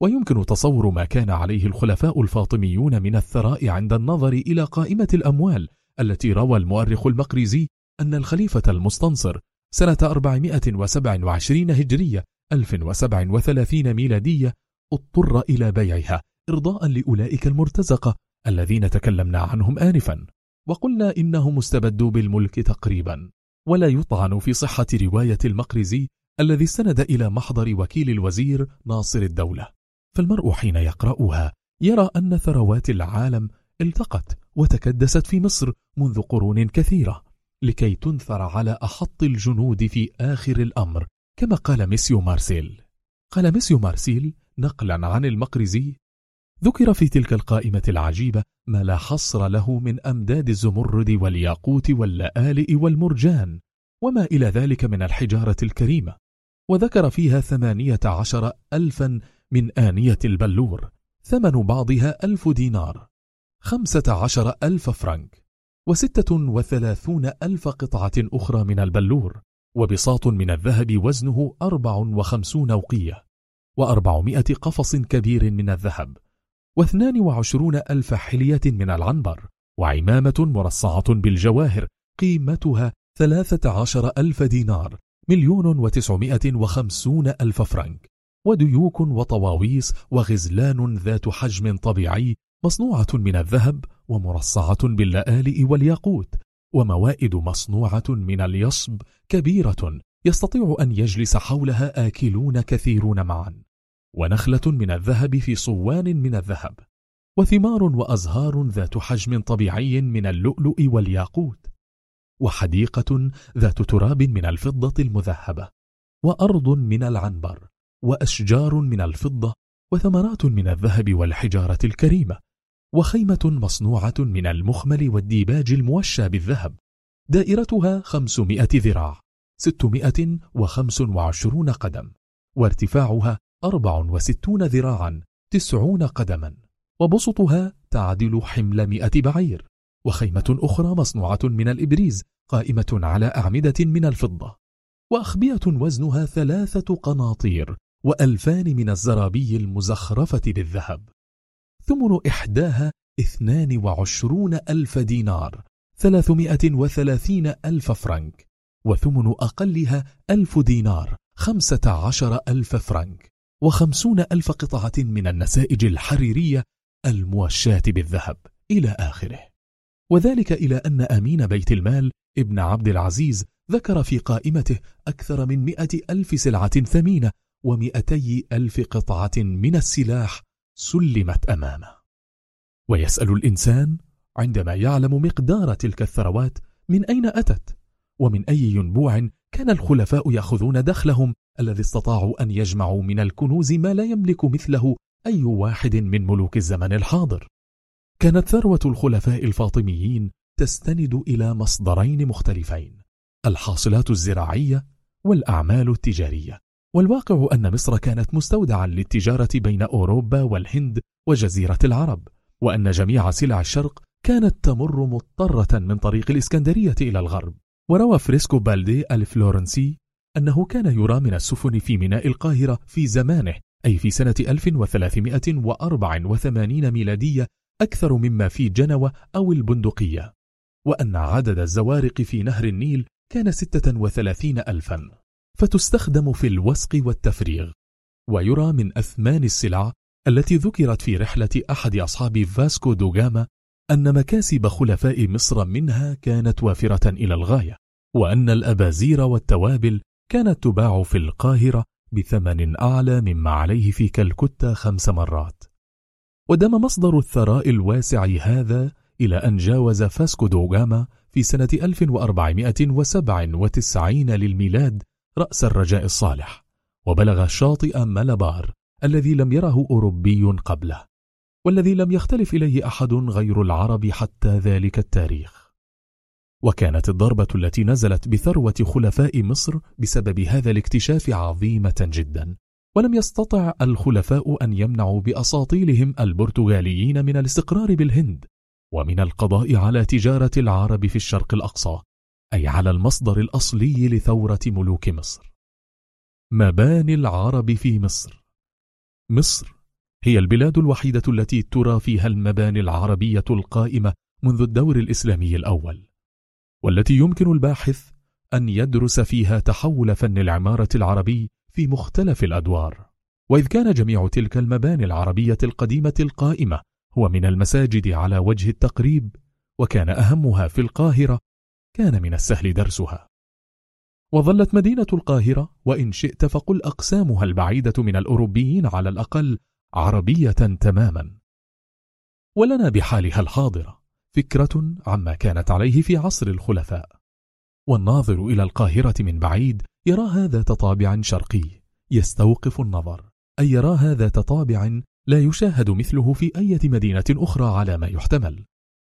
Speaker 1: ويمكن تصور ما كان عليه الخلفاء الفاطميون من الثراء عند النظر إلى قائمة الأموال التي روى المؤرخ المقريزي أن الخليفة المستنصر سنة 427 هجرية 1037 ميلادية اضطر إلى بيعها إرضاء لأولئك المرتزقة الذين تكلمنا عنهم آنفا وقلنا إنهم استبدوا بالملك تقريبا. ولا يطعن في صحة رواية المقرزي الذي استند إلى محضر وكيل الوزير ناصر الدولة. فالمرء حين يقرأها يرى أن ثروات العالم التقت وتكدست في مصر منذ قرون كثيرة لكي تنثر على أحط الجنود في آخر الأمر كما قال ميسيو مارسيل. قال ميسيو مارسيل نقلا عن المقريزي ذكر في تلك القائمة العجيبة ما لا حصر له من أمداد الزمرد والياقوت واللآلئ والمرجان وما إلى ذلك من الحجارة الكريمة وذكر فيها ثمانية عشر ألفا من آنية البلور ثمن بعضها ألف دينار خمسة عشر ألف فرنك وستة وثلاثون ألف قطعة أخرى من البلور وبساط من الذهب وزنه أربع وخمسون وقية وأربعمائة قفص كبير من الذهب واثنان وعشرون ألف حلية من العنبر وعمامة مرصعة بالجواهر قيمتها ثلاثة عشر ألف دينار مليون وتسعمائة وخمسون ألف فرنك. وديوك وطواويس وغزلان ذات حجم طبيعي مصنوعة من الذهب ومرصعة باللآلئ والياقوت وموائد مصنوعة من اليصب كبيرة يستطيع أن يجلس حولها آكلون كثيرون معا ونخلة من الذهب في صوان من الذهب وثمار وأزهار ذات حجم طبيعي من اللؤلؤ والياقوت وحديقة ذات تراب من الفضة المذهبة وأرض من العنبر وأشجار من الفضة وثمرات من الذهب والحجارة الكريمة وخيمة مصنوعة من المخمل والديباج الموشى بالذهب دائرتها خمسمائة ذراع ستمائة وخمس وعشرون قدم وارتفاعها أربع وستون ذراعا تسعون قدما وبسطها تعدل حمل مئة بعير وخيمة أخرى مصنوعة من الإبريز قائمة على أعمدة من الفضة وأخبية وزنها ثلاثة قناطير وألفان من الزرابي المزخرفة بالذهب. ثمن إحداها اثنان وعشرون ألف دينار ثلاثمائة وثلاثين ألف فرنك وثمن أقلها ألف دينار خمسة عشر ألف فرنك وخمسون ألف قطعة من النسائج الحريرية الموشاة بالذهب إلى آخره. وذلك إلى أن أمين بيت المال ابن عبد العزيز ذكر في قائمته أكثر من مئة ألف سلعة ثمينة ومئتي ألف قطعة من السلاح سلمت أمامه. ويسأل الإنسان عندما يعلم مقدار تلك الثروات من أين أتت ومن أي ينبوع كان الخلفاء يأخذون دخلهم الذي استطاعوا أن يجمعوا من الكنوز ما لا يملك مثله أي واحد من ملوك الزمن الحاضر. كانت ثروة الخلفاء الفاطميين تستند إلى مصدرين مختلفين الحاصلات الزراعية والأعمال التجارية. والواقع أن مصر كانت مستودعا للتجارة بين أوروبا والهند وجزيرة العرب وأن جميع سلع الشرق كانت تمر مضطرة من طريق الإسكندرية إلى الغرب. وروى فريسكو بالدي الفلورنسي أنه كان يرى من السفن في ميناء القاهرة في زمانه أي في سنة 1384 ميلادية أكثر مما في جنوة أو البندقية. وأن عدد الزوارق في نهر النيل كان 36 ألفا. فتستخدم في الوسق والتفريغ ويرى من أثمان السلع التي ذكرت في رحلة أحد أصحاب فاسكو دوغاما أن مكاسب خلفاء مصر منها كانت وافرة إلى الغاية وأن الأبازير والتوابل كانت تباع في القاهرة بثمن أعلى مما عليه في كالكتة خمس مرات. ودم مصدر الثراء الواسع هذا إلى أن جاوز فاسكو دوغاما في سنة 1497 للميلاد رأس الرجاء الصالح وبلغ شاطئ ملبار الذي لم يره أوروبي قبله والذي لم يختلف إليه أحد غير العرب حتى ذلك التاريخ. وكانت الضربة التي نزلت بثروة خلفاء مصر بسبب هذا الاكتشاف عظيمة جدا ولم يستطع الخلفاء أن يمنعوا بأساطيلهم البرتغاليين من الاستقرار بالهند ومن القضاء على تجارة العرب في الشرق الأقصى. أي على المصدر الأصلي لثورة ملوك مصر. مباني العرب في مصر. مصر هي البلاد الوحيدة التي ترى فيها المباني العربية القائمة منذ الدور الإسلامي الأول والتي يمكن الباحث أن يدرس فيها تحول فن العمارة العربي في مختلف الأدوار. وإذ كان جميع تلك المباني العربية القديمة القائمة هو من المساجد على وجه التقريب وكان أهمها في القاهرة كان من السهل درسها. وظلت مدينة القاهرة وإن شئت فقل أقسامها البعيدة من الأوروبيين على الأقل عربية تماما. ولنا بحالها الحاضرة فكرة عما كانت عليه في عصر الخلفاء. والناظر إلى القاهرة من بعيد يراها ذات طابع شرقي يستوقف النظر أي يراها ذات طابع لا يشاهد مثله في أي مدينة أخرى على ما يحتمل.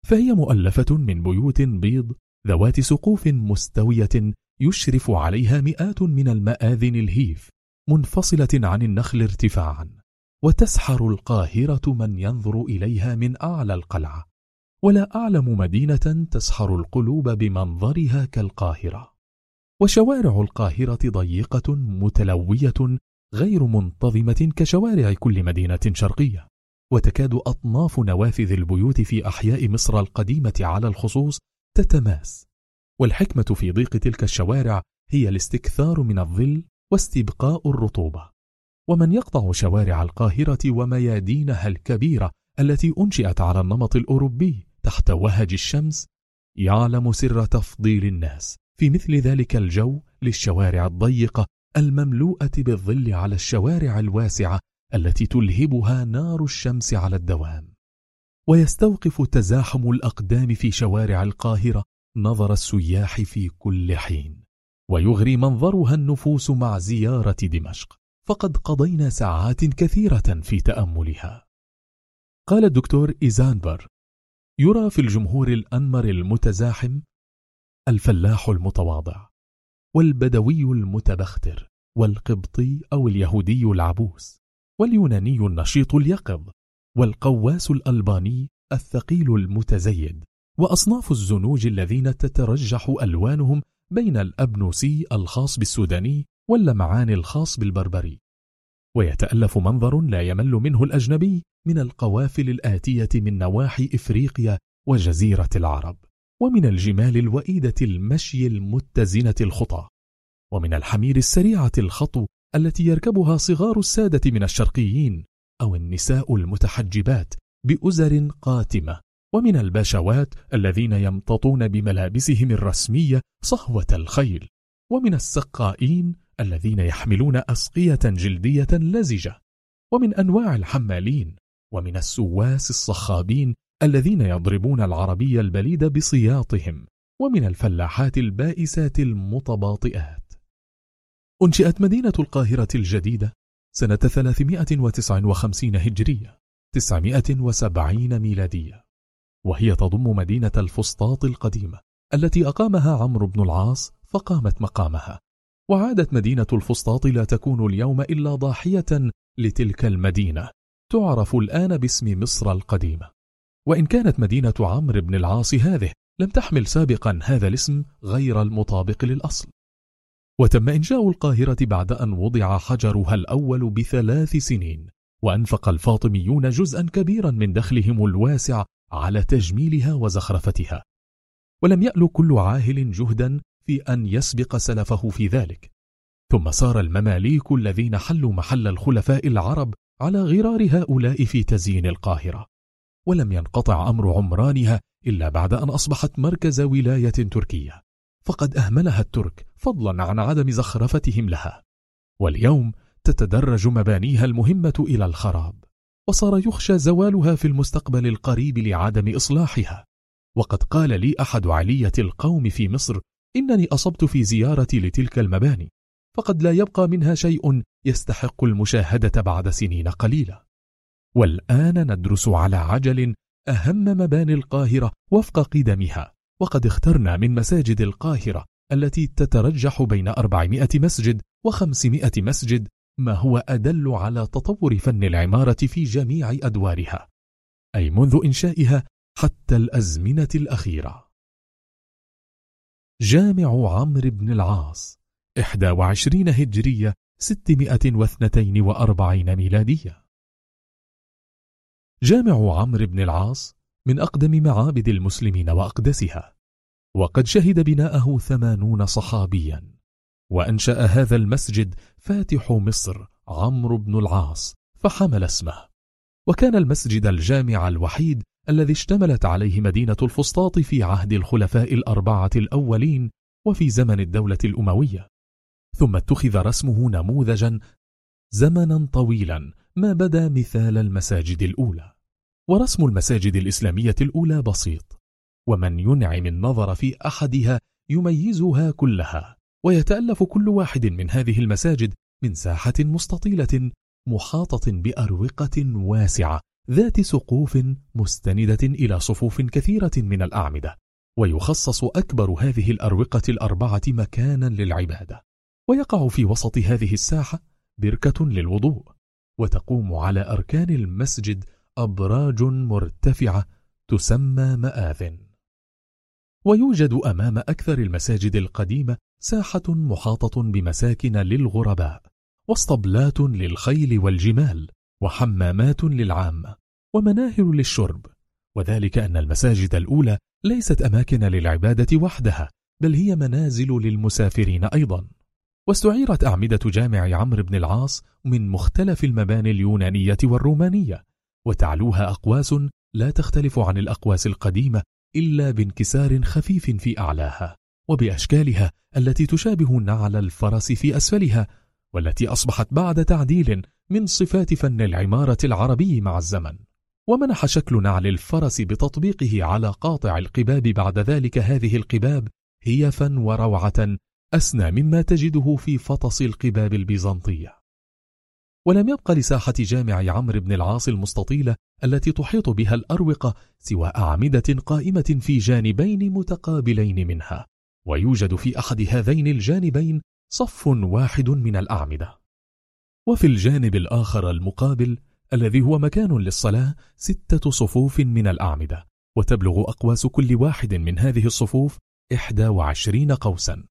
Speaker 1: فهي مؤلفة من بيوت بيض ذوات سقوف مستوية يشرف عليها مئات من المآذن الهيف منفصلة عن النخل ارتفاعا وتسحر القاهرة من ينظر إليها من أعلى القلعة. ولا أعلم مدينة تسحر القلوب بمنظرها كالقاهرة. وشوارع القاهرة ضيقة متلوية غير منتظمة كشوارع كل مدينة شرقية. وتكاد أطناف نوافذ البيوت في أحياء مصر القديمة على الخصوص تتماس. والحكمة في ضيق تلك الشوارع هي الاستكثار من الظل واستبقاء الرطوبة. ومن يقطع شوارع القاهرة وميادينها الكبيرة التي أنشئت على النمط الأوروبي تحت وهج الشمس يعلم سر تفضيل الناس في مثل ذلك الجو للشوارع الضيقة المملوءة بالظل على الشوارع الواسعة التي تلهبها نار الشمس على الدوام. ويستوقف تزاحم الأقدام في شوارع القاهرة نظر السياح في كل حين ويغري منظرها النفوس مع زيارة دمشق. فقد قضينا ساعات كثيرة في تأملها. قال الدكتور إيزانبر يرى في الجمهور الأنمر المتزاحم الفلاح المتواضع والبدوي المتبختر والقبطي أو اليهودي العبوس واليوناني النشيط اليقظ والقواس الألباني الثقيل المتزيد وأصناف الزنوج الذين تترجح ألوانهم بين الأبنوسي الخاص بالسوداني واللمعان الخاص بالبربري. ويتألف منظر لا يمل منه الأجنبي من القوافل الآتية من نواحي إفريقيا وجزيرة العرب ومن الجمال الوئيدة المشي المتزنة الخطى ومن الحمير السريعة الخطو التي يركبها صغار السادة من الشرقيين أو النساء المتحجبات بأزر قاتمة. ومن الباشوات الذين يمتطون بملابسهم الرسمية صهوة الخيل. ومن السقائين الذين يحملون أسقية جلدية لزجة. ومن أنواع الحمالين. ومن السواس الصخابين الذين يضربون العربي البليد بصياطهم. ومن الفلاحات البائسات المتباطئات. أنشئت مدينة القاهرة الجديدة سنة 359 هجرية 970 ميلادية. وهي تضم مدينة الفسطاط القديمة التي أقامها عمرو بن العاص فقامت مقامها. وعادت مدينة الفسطاط لا تكون اليوم إلا ضاحية لتلك المدينة. تعرف الآن باسم مصر القديمة. وإن كانت مدينة عمرو بن العاص هذه لم تحمل سابقا هذا الاسم غير المطابق للأصل. وتم إنشاء القاهرة بعد أن وضع حجرها الأول بثلاث سنين وأنفق الفاطميون جزءا كبيرا من دخلهم الواسع على تجميلها وزخرفتها. ولم يأل كل عاهل جهدا في أن يسبق سلفه في ذلك. ثم صار المماليك الذين حلوا محل الخلفاء العرب على غرار هؤلاء في تزيين القاهرة. ولم ينقطع أمر عمرانها إلا بعد أن أصبحت مركز ولاية تركية. فقد أهملها الترك فضلا عن عدم زخرفتهم لها. واليوم تتدرج مبانيها المهمة إلى الخراب وصار يخشى زوالها في المستقبل القريب لعدم إصلاحها. وقد قال لي أحد علية القوم في مصر إنني أصبت في زيارتي لتلك المباني فقد لا يبقى منها شيء يستحق المشاهدة بعد سنين قليلة. والآن ندرس على عجل أهم مباني القاهرة وفق قدمها وقد اخترنا من مساجد القاهرة التي تترجح بين 400 مسجد و500 مسجد ما هو أدل على تطور فن العمارة في جميع أدوارها أي منذ إنشائها حتى الأزمنة الأخيرة. جامع عمرو بن العاص 21 هجرية 642 ميلادية. جامع عمرو بن العاص من أقدم معابد المسلمين وأقدسها. وقد شهد بناءه ثمانون صحابيا. وأنشأ هذا المسجد فاتح مصر عمرو بن العاص فحمل اسمه. وكان المسجد الجامع الوحيد الذي اشتملت عليه مدينة الفسطاط في عهد الخلفاء الأربعة الأولين وفي زمن الدولة الأموية. ثم اتخذ رسمه نموذجا زمنا طويلا ما بدا مثال المساجد الأولى. ورسم المساجد الإسلامية الأولى بسيط. ومن ينعم النظر في أحدها يميزها كلها. ويتألف كل واحد من هذه المساجد من ساحة مستطيلة محاطة بأروقة واسعة ذات سقوف مستندة إلى صفوف كثيرة من الأعمدة. ويخصص أكبر هذه الأروقة الأربعة مكانا للعبادة. ويقع في وسط هذه الساحة بركة للوضوء. وتقوم على أركان المسجد أبراج مرتفعة تسمى مآذن. ويوجد أمام أكثر المساجد القديمة ساحة محاطة بمساكن للغرباء واسطبلات للخيل والجمال وحمامات للعامة ومناهر للشرب. وذلك أن المساجد الأولى ليست أماكن للعبادة وحدها بل هي منازل للمسافرين أيضا. واستعيرت أعمدة جامع عمرو بن العاص من مختلف المباني اليونانية والرومانية وتعلوها أقواس لا تختلف عن الأقواس القديمة إلا بانكسار خفيف في أعلاها وبأشكالها التي تشابه نعل الفرس في أسفلها والتي أصبحت بعد تعديل من صفات فن العمارة العربي مع الزمن. ومنح شكل نعل الفرس بتطبيقه على قاطع القباب بعد ذلك هذه القباب هيفا وروعة أسنى مما تجده في فطس القباب البيزنطية. ولم يبق لساحة جامع عمرو بن العاص المستطيلة التي تحيط بها الأروقة سوى أعمدة قائمة في جانبين متقابلين منها. ويوجد في أحد هذين الجانبين صف واحد من الأعمدة. وفي الجانب الآخر المقابل الذي هو مكان للصلاة ستة صفوف من الأعمدة وتبلغ أقواس كل واحد من هذه الصفوف إحدى وعشرين قوسا.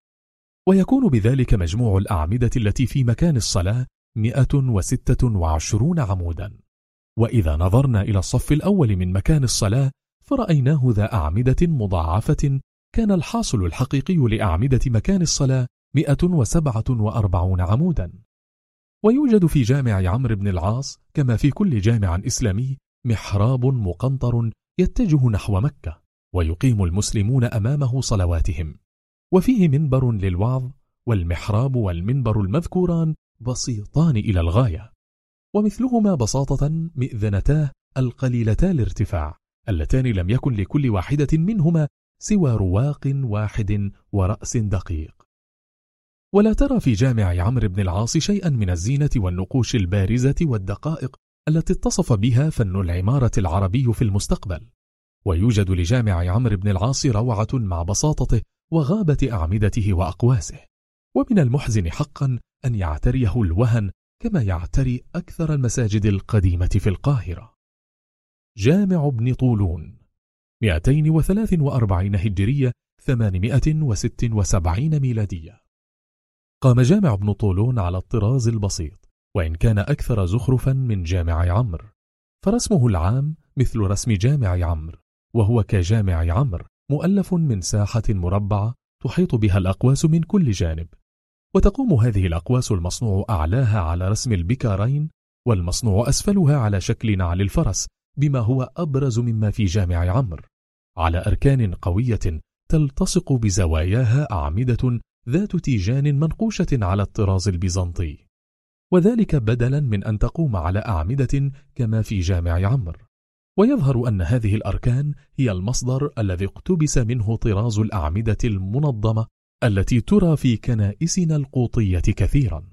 Speaker 1: ويكون بذلك مجموع الأعمدة التي في مكان الصلاة مئة وستة وعشرون عمودا. وإذا نظرنا إلى الصف الأول من مكان الصلاة فرأيناه ذا أعمدة مضاعفة. كان الحاصل الحقيقي لأعمدة مكان الصلاة مئة وسبعة وأربعون عمودا. ويوجد في جامع عمرو بن العاص كما في كل جامع إسلامي محراب مقنطر يتجه نحو مكة ويقيم المسلمون أمامه صلواتهم. وفيه منبر للوعظ والمحراب والمنبر المذكوران بسيطان إلى الغاية. ومثلهما بساطة مئذنتاه القليلتا الارتفاع اللتان لم يكن لكل واحدة منهما سوى رواق واحد ورأس دقيق. ولا ترى في جامع عمرو بن العاص شيئا من الزينة والنقوش البارزة والدقائق التي اتصف بها فن العمارة العربي في المستقبل. ويوجد لجامع عمرو بن العاص روعة مع بساطته وغابة أعمدته وأقواسه. ومن المحزن حقا أن يعتريه الوهن كما يعتري أكثر المساجد القديمة في القاهرة. جامع ابن طولون 243 هجرية 876 ميلادية. قام جامع ابن طولون على الطراز البسيط وإن كان أكثر زخرفا من جامع عمرو. فرسمه العام مثل رسم جامع عمرو وهو كجامع عمرو مؤلف من ساحة مربعة تحيط بها الأقواس من كل جانب. وتقوم هذه الأقواس المصنوع أعلاها على رسم البكارين والمصنوع أسفلها على شكل نعل الفرس بما هو أبرز مما في جامع عمرو. على أركان قوية تلتصق بزواياها أعمدة ذات تيجان منقوشة على الطراز البيزنطي. وذلك بدلا من أن تقوم على أعمدة كما في جامع عمرو. ويظهر أن هذه الأركان هي المصدر الذي اقتبس منه طراز الأعمدة المنظمة التي ترى في كنائسنا القوطية كثيرا.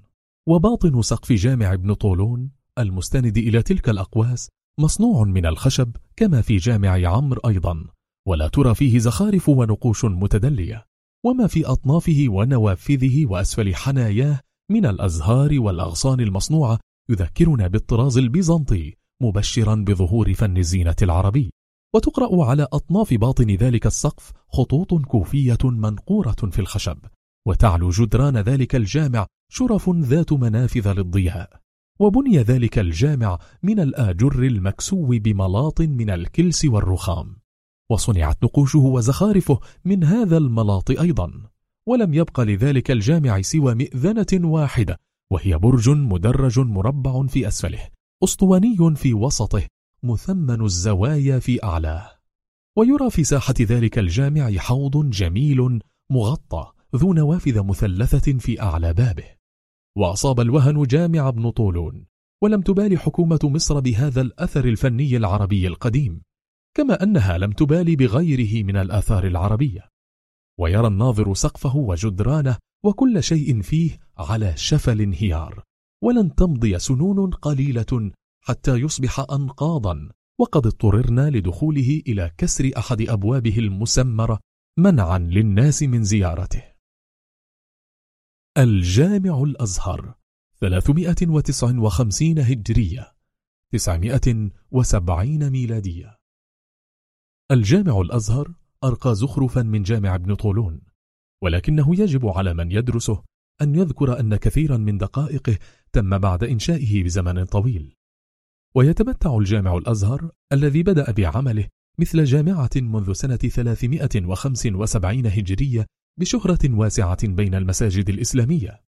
Speaker 1: وباطن سقف جامع ابن طولون المستند إلى تلك الأقواس مصنوع من الخشب كما في جامع عمرو أيضا. ولا ترى فيه زخارف ونقوش متدلية. وما في أطنافه ونوافذه وأسفل حناياه من الأزهار والأغصان المصنوعة يذكرنا بالطراز البيزنطي مبشرا بظهور فن الزينة العربي. وتقرأ على أطناف باطن ذلك السقف خطوط كوفية منقورة في الخشب وتعلو جدران ذلك الجامع شرف ذات منافذ للضياء. وبني ذلك الجامع من الآجر المكسو بملاط من الكلس والرخام. وصنعت نقوشه وزخارفه من هذا الملاط أيضا. ولم يبق لذلك الجامع سوى مئذنة واحدة وهي برج مدرج مربع في أسفله أسطواني في وسطه مثمن الزوايا في أعلاه. ويرى في ساحة ذلك الجامع حوض جميل مغطى ذو نوافذ مثلثة في أعلى بابه. وأصاب الوهن جامع ابن طولون ولم تبال حكومة مصر بهذا الأثر الفني العربي القديم كما أنها لم تبالي بغيره من الآثار العربية. ويرى الناظر سقفه وجدرانه وكل شيء فيه على شفى الانهيار ولن تمضي سنون قليلة حتى يصبح أنقاضا وقد اضطررنا لدخوله إلى كسر أحد أبوابه المسمرة منعا للناس من زيارته. الجامع الأزهر 359 هجرية 970 ميلادية. الجامع الأزهر أرقى زخرفا من جامع ابن طولون ولكنه يجب على من يدرسه أن يذكر أن كثيرا من دقائقه تم بعد إنشائه بزمن طويل. ويتمتع الجامع الأزهر الذي بدأ بعمله مثل جامعة منذ سنة 375 هجرية بشهرة واسعة بين المساجد الإسلامية.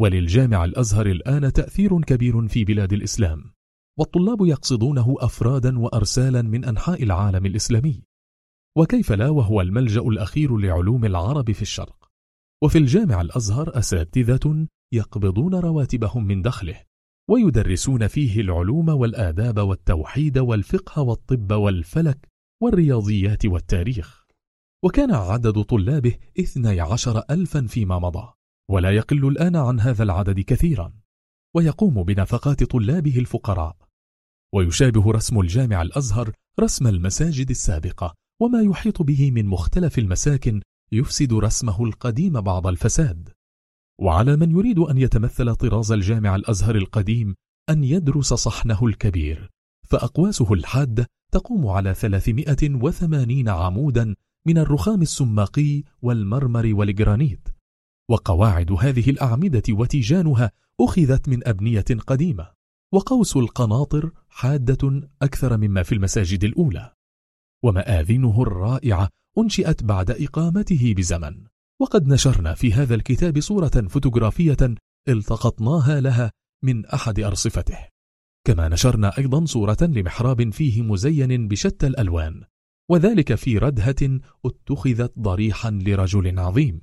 Speaker 1: وللجامع الأزهر الآن تأثير كبير في بلاد الإسلام والطلاب يقصدونه أفرادا وأرسالا من أنحاء العالم الإسلامي. وكيف لا؟ وهو الملجأ الأخير لعلوم العرب في الشرق. وفي الجامع الأزهر أساتذة يقبضون رواتبهم من دخله ويدرسون فيه العلوم والآداب والتوحيد والفقه والطب والفلك والرياضيات والتاريخ. وكان عدد طلابه اثني عشر ألفا فيما مضى ولا يقل الآن عن هذا العدد كثيرا. ويقوم بنفقات طلابه الفقراء. ويشابه رسم الجامع الأزهر رسم المساجد السابقة وما يحيط به من مختلف المساكن يفسد رسمه القديم بعض الفساد. وعلى من يريد أن يتمثل طراز الجامع الأزهر القديم أن يدرس صحنه الكبير. فأقواسه الحادة تقوم على 380 عمودا من الرخام السماقي والمرمر والجرانيت. وقواعد هذه الأعمدة وتيجانها أخذت من أبنية قديمة. وقوس القناطر حادة أكثر مما في المساجد الأولى. ومآذنه الرائعة أنشئت بعد إقامته بزمن. وقد نشرنا في هذا الكتاب صورة فوتوغرافية التقطناها لها من أحد أرصفته. كما نشرنا أيضا صورة لمحراب فيه مزين بشتى الألوان وذلك في ردهة اتخذت ضريحا لرجل عظيم.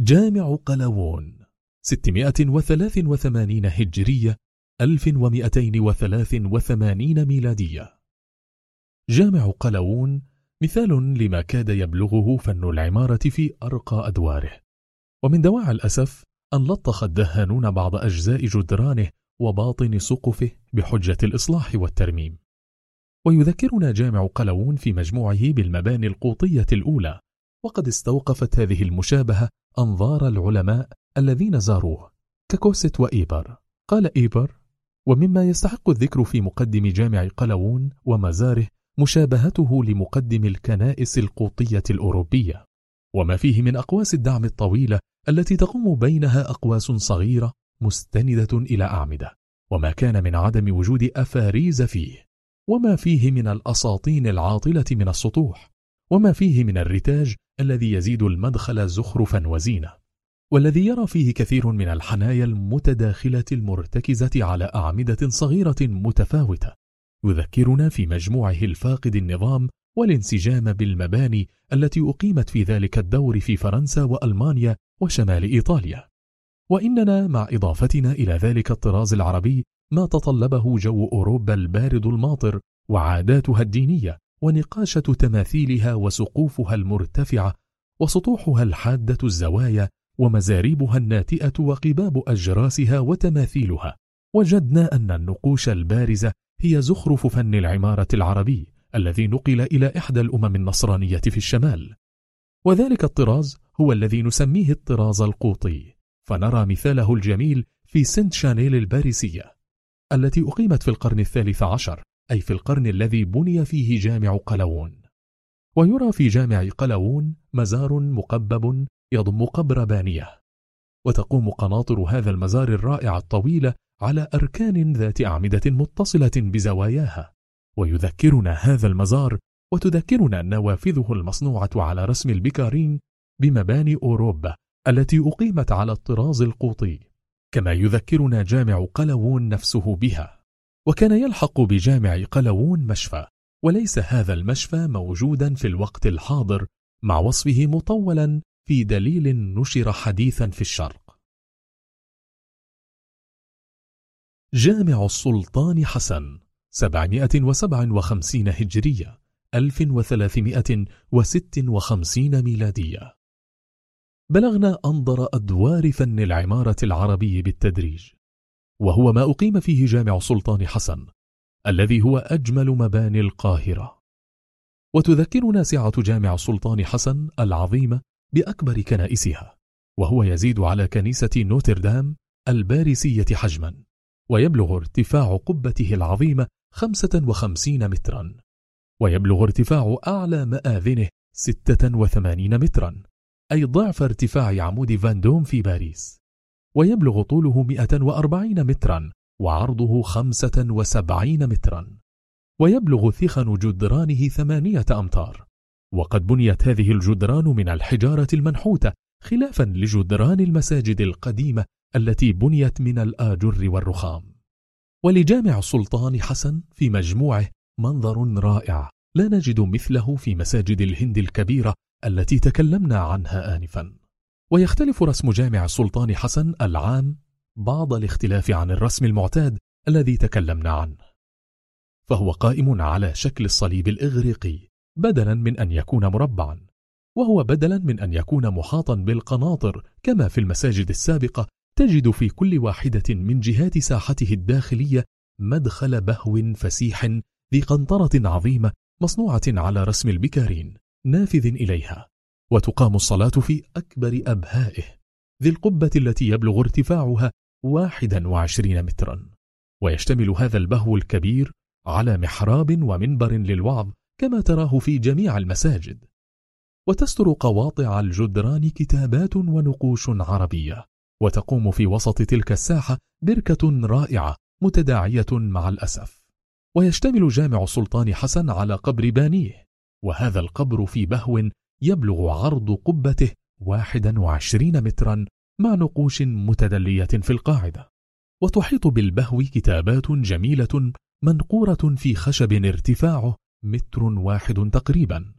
Speaker 1: جامع قلاوون 683 هجرية 1283 ميلادية. جامع قلاوون مثال لما كاد يبلغه فن العمارة في أرقى أدواره. ومن دواعي الأسف أن لطخ الدهانون بعض أجزاء جدرانه وباطن سقفه بحجة الإصلاح والترميم. ويذكرنا جامع قلاوون في مجموعه بالمباني القوطية الأولى وقد استوقفت هذه المشابهة أنظار العلماء الذين زاروه ككوست وإيبر. قال إيبر ومما يستحق الذكر في مقدم جامع قلاوون ومزاره مشابهته لمقدم الكنائس القوطية الأوروبية. وما فيه من أقواس الدعم الطويلة التي تقوم بينها أقواس صغيرة مستندة إلى أعمدة. وما كان من عدم وجود أفاريز فيه. وما فيه من الأساطين العاطلة من السطوح. وما فيه من الرتاج الذي يزيد المدخل زخرفا وزينة. والذي يرى فيه كثير من الحنايا المتداخلة المرتكزة على أعمدة صغيرة متفاوتة. يذكرنا في مجموعه الفاقد النظام والانسجام بالمباني التي أقيمت في ذلك الدور في فرنسا وألمانيا وشمال إيطاليا. وإننا مع إضافتنا إلى ذلك الطراز العربي ما تطلبه جو أوروبا البارد الماطر وعاداتها الدينية ونقاشة تماثيلها وسقوفها المرتفعة وسطوحها الحادة الزوايا ومزاريبها الناتئة وقباب أجراسها وتماثيلها. وجدنا أن النقوش البارزة هي زخرف فن العمارة العربي الذي نقل إلى إحدى الأمم النصرانية في الشمال. وذلك الطراز هو الذي نسميه الطراز القوطي فنرى مثاله الجميل في سنت شانيل الباريسية التي أقيمت في القرن الثالث عشر أي في القرن الذي بني فيه جامع قلوون. ويرى في جامع قلوون مزار مقبب يضم قبر بانية. وتقوم قناطر هذا المزار الرائع الطويلة على أركان ذات أعمدة متصلة بزواياها. ويذكرنا هذا المزار وتذكرنا نوافذه المصنوعة على رسم البكارين بمباني أوروبا التي أقيمت على الطراز القوطي كما يذكرنا جامع قلوون نفسه بها. وكان يلحق بجامع قلوون مشفى وليس هذا المشفى موجودا في الوقت الحاضر مع وصفه مطولا في دليل نشر حديثا في الشرق. جامع السلطان حسن 757 هجرية 1356 ميلادية. بلغنا أنظر أدوار فن العمارة العربي بالتدريج وهو ما أقيم فيه جامع سلطان حسن الذي هو أجمل مباني القاهرة. وتذكرنا سعة جامع سلطان حسن العظيمة بأكبر كنائسها وهو يزيد على كنيسة نوتردام الباريسية حجما ويبلغ ارتفاع قبته العظيمة 55 مترا ويبلغ ارتفاع أعلى مآذنه 86 مترا أي ضعف ارتفاع عمود فاندوم في باريس. ويبلغ طوله 140 مترا وعرضه 75 مترا. ويبلغ ثخن جدرانه ثمانية أمتار. وقد بنيت هذه الجدران من الحجارة المنحوتة خلافا لجدران المساجد القديمة التي بنيت من الآجر والرخام. ولجامع السلطان حسن في مجموعه منظر رائع لا نجد مثله في مساجد الهند الكبيرة التي تكلمنا عنها آنفا. ويختلف رسم جامع السلطان حسن العام بعض الاختلاف عن الرسم المعتاد الذي تكلمنا عنه. فهو قائم على شكل الصليب الإغريقي. بدلا من أن يكون مربعا وهو بدلا من أن يكون محاطا بالقناطر. كما في المساجد السابقة تجد في كل واحدة من جهات ساحته الداخلية مدخل بهو فسيح ذي قنطرة عظيمة مصنوعة على رسم البكارين نافذ إليها. وتقام الصلاة في أكبر أبهائه ذي القبة التي يبلغ ارتفاعها 21 مترا. ويشتمل هذا البهو الكبير على محراب ومنبر للوعظ كما تراه في جميع المساجد. وتستر قواطع الجدران كتابات ونقوش عربية. وتقوم في وسط تلك الساحة بركة رائعة متداعية مع الأسف. ويشتمل جامع السلطان حسن على قبر بانيه. وهذا القبر في بهو يبلغ عرض قبته 21 مترا مع نقوش متدلية في القاعدة. وتحيط بالبهو كتابات جميلة منقورة في خشب ارتفاعه متر واحد تقريبا.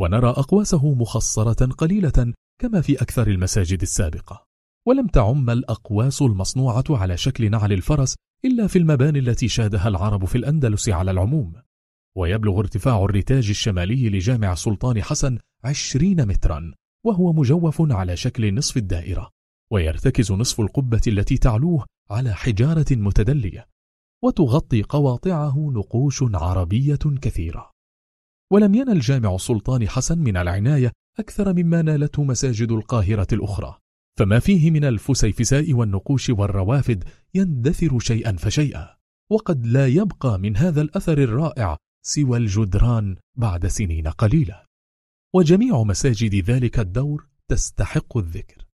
Speaker 1: ونرى أقواسه مخصرة قليلة كما في أكثر المساجد السابقة. ولم تعم الأقواس المصنوعة على شكل نعل الفرس إلا في المباني التي شادها العرب في الأندلس على العموم. ويبلغ ارتفاع الرتاج الشمالي لجامع سلطان حسن عشرين مترا وهو مجوف على شكل نصف الدائرة. ويرتكز نصف القبة التي تعلوه على حجارة متدلية. وتغطي قواطعه نقوش عربية كثيرة. ولم ينل جامع السلطان حسن من العناية أكثر مما نالته مساجد القاهرة الأخرى. فما فيه من الفسيفساء والنقوش والروافد يندثر شيئا فشيئا. وقد لا يبقى من هذا الأثر الرائع سوى الجدران بعد سنين قليلة. وجميع مساجد ذلك الدور تستحق الذكر.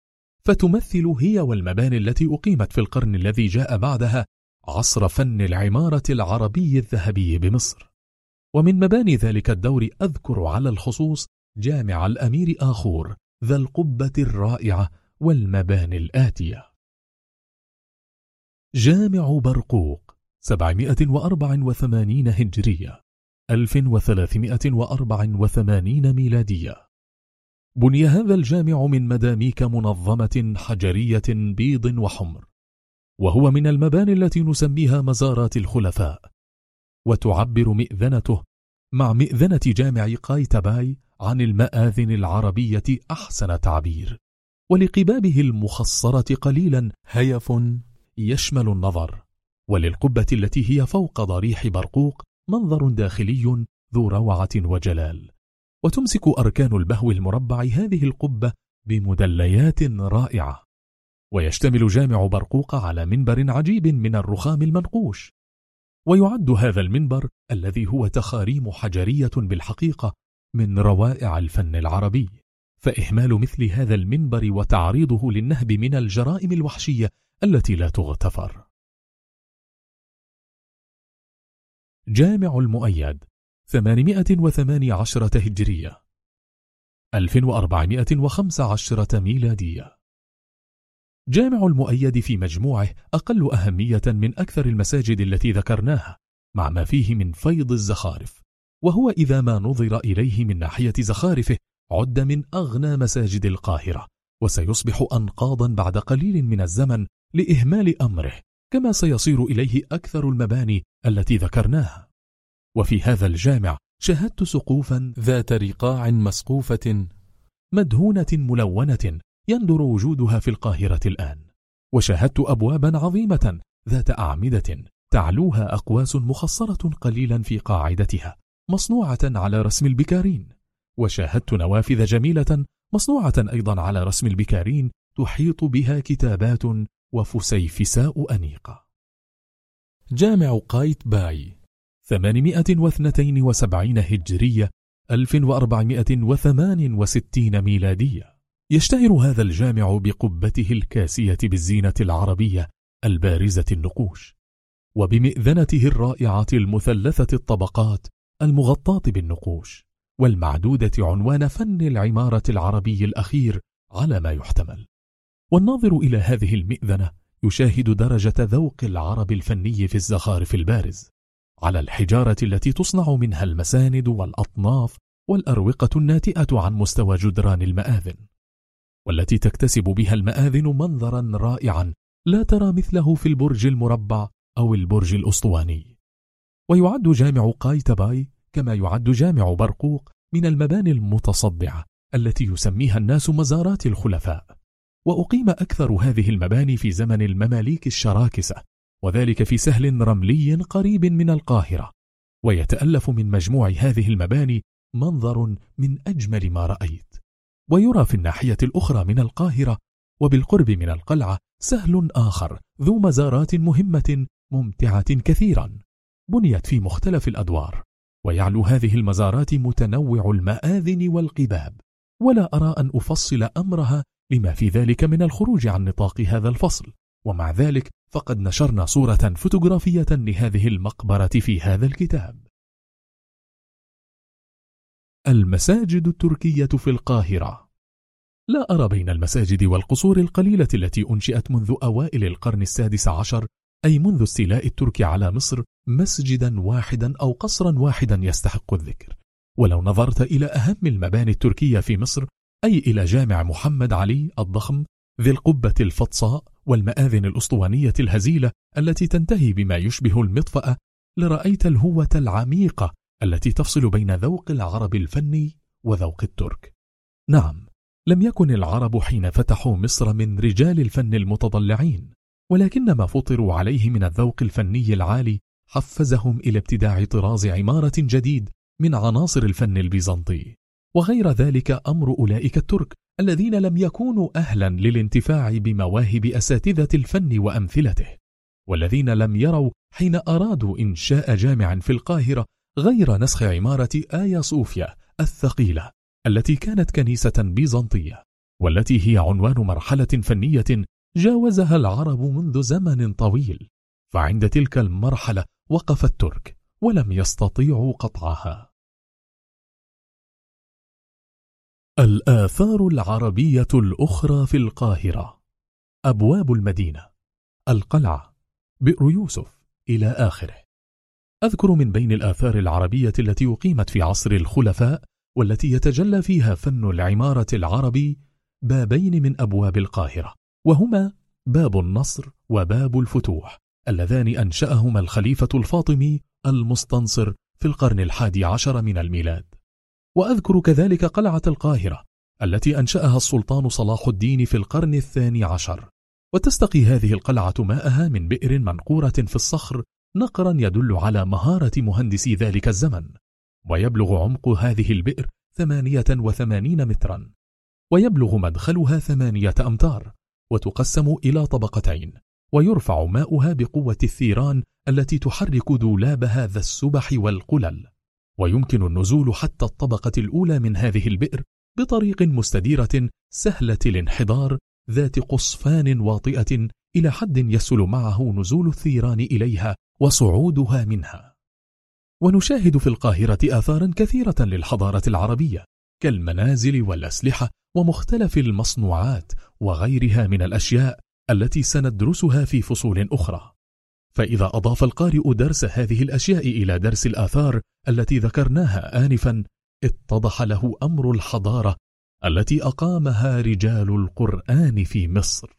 Speaker 1: فتمثل هي والمباني التي أقيمت في القرن الذي جاء بعدها عصر فن العمارة العربي الذهبي بمصر. ومن مباني ذلك الدور أذكر على الخصوص جامع الأمير آخور ذا القبة الرائعة والمباني الآتية. جامع برقوق 784 هجرية 1384 ميلادية. بني هذا الجامع من مداميك منظمة حجرية بيض وحمر. وهو من المباني التي نسميها مزارات الخلفاء. وتعبر مئذنته مع مئذنة جامع قايتباي عن المآذن العربية أحسن تعبير. ولقبابه المخصرة قليلا هيف يشمل النظر. وللقبة التي هي فوق ضريح برقوق منظر داخلي ذو روعة وجلال. وتمسك أركان البهو المربع هذه القبة بمدليات رائعة. ويشتمل جامع برقوق على منبر عجيب من الرخام المنقوش. ويعد هذا المنبر الذي هو تخاريم حجرية بالحقيقة من روائع الفن العربي. فإهمال مثل هذا المنبر وتعريضه للنهب من الجرائم الوحشية التي لا تغتفر. جامع المؤيد 818 هجرية 1415 ميلادية. جامع المؤيد في مجموعه أقل أهمية من أكثر المساجد التي ذكرناها مع ما فيه من فيض الزخارف. وهو إذا ما نظر إليه من ناحية زخارفه عد من أغنى مساجد القاهرة وسيصبح أنقاضا بعد قليل من الزمن لإهمال أمره كما سيصير إليه أكثر المباني التي ذكرناها. وفي هذا الجامع شاهدت سقوفا ذات رقاع مسقوفة مدهونة ملونة يندر وجودها في القاهرة الآن. وشاهدت أبوابا عظيمة ذات أعمدة تعلوها أقواس مخصرة قليلا في قاعدتها مصنوعة على رسم البكارين. وشاهدت نوافذ جميلة مصنوعة أيضا على رسم البكارين تحيط بها كتابات وفسيفساء أنيقة. جامع قايت باي 872 هجرية 1468 ميلادية. يشتهر هذا الجامع بقبته الكاسية بالزينة العربية البارزة النقوش وبمئذنته الرائعة المثلثة الطبقات المغطاة بالنقوش والمعدودة عنوان فن العمارة العربي الأخير على ما يحتمل. والناظر إلى هذه المئذنة يشاهد درجة ذوق العرب الفني في الزخارف البارز على الحجارة التي تصنع منها المساند والأطناف والأروقة الناتئة عن مستوى جدران المآذن. والتي تكتسب بها المآذن منظرا رائعا لا ترى مثله في البرج المربع أو البرج الأسطواني. ويعد جامع قايتباي كما يعد جامع برقوق من المباني المتصدعة التي يسميها الناس مزارات الخلفاء. وأقيم أكثر هذه المباني في زمن المماليك الشراكسة وذلك في سهل رملي قريب من القاهرة. ويتألف من مجموع هذه المباني منظر من أجمل ما رأيت. ويرى في الناحية الأخرى من القاهرة وبالقرب من القلعة سهل آخر ذو مزارات مهمة ممتعة كثيرا. بنيت في مختلف الأدوار. ويعلو هذه المزارات متنوع المآذن والقباب. ولا أرى أن أفصل أمرها لما في ذلك من الخروج عن نطاق هذا الفصل. ومع ذلك فقد نشرنا صورة فوتوغرافية لهذه المقبرة في هذا الكتاب. المساجد التركية في القاهرة. لا أرى بين المساجد والقصور القليلة التي أنشئت منذ أوائل القرن السادس عشر أي منذ استيلاء الترك على مصر مسجدا واحدا أو قصرا واحدا يستحق الذكر. ولو نظرت إلى أهم المباني التركية في مصر أي إلى جامع محمد علي الضخم ذي القبة الفطصاء والمآذن الأسطوانية الهزيلة التي تنتهي بما يشبه المطفأة لرأيت الهوة العميقة التي تفصل بين ذوق العرب الفني وذوق الترك. نعم لم يكن العرب حين فتحوا مصر من رجال الفن المتضلعين ولكن ما فطروا عليه من الذوق الفني العالي حفزهم إلى ابتداع طراز عمارة جديد من عناصر الفن البيزنطي. وغير ذلك أمر أولئك الترك الذين لم يكونوا أهلا للانتفاع بمواهب أساتذة الفن وأمثلته والذين لم يروا حين أرادوا إنشاء جامع في القاهرة غير نسخ عمارة آيا صوفيا الثقيلة التي كانت كنيسة بيزنطية والتي هي عنوان مرحلة فنية جاوزها العرب منذ زمن طويل. فعند تلك المرحلة وقف الترك ولم يستطيعوا قطعها. الآثار العربية الأخرى في القاهرة. أبواب المدينة. القلعة. بئر يوسف. إلى آخره. أذكر من بين الآثار العربية التي أقيمت في عصر الخلفاء والتي يتجلى فيها فن العمارة العربي بابين من أبواب القاهرة وهما باب النصر وباب الفتوح اللذان أنشأهما الخليفة الفاطمي المستنصر في القرن الحادي عشر من الميلاد. وأذكر كذلك قلعة القاهرة التي أنشأها السلطان صلاح الدين في القرن الثاني عشر. وتستقي هذه القلعة ماءها من بئر منقورة في الصخر نقرا يدل على مهارة مهندسي ذلك الزمن ويبلغ عمق هذه البئر ثمانية وثمانين مترا ويبلغ مدخلها ثمانية أمتار وتقسم إلى طبقتين ويرفع ماؤها بقوة الثيران التي تحرك دولاب هذا السبح والقلل ويمكن النزول حتى الطبقة الأولى من هذه البئر بطريق مستديرة سهلة الانحدار ذات قصفان واطئة إلى حد يسهل معه نزول الثيران إليها وصعودها منها. ونشاهد في القاهرة آثارا كثيرة للحضارة العربية كالمنازل والأسلحة ومختلف المصنوعات وغيرها من الأشياء التي سندرسها في فصول أخرى. فإذا أضاف القارئ درس هذه الأشياء إلى درس الآثار التي ذكرناها آنفا اتضح له أمر الحضارة التي أقامها رجال القرآن في مصر.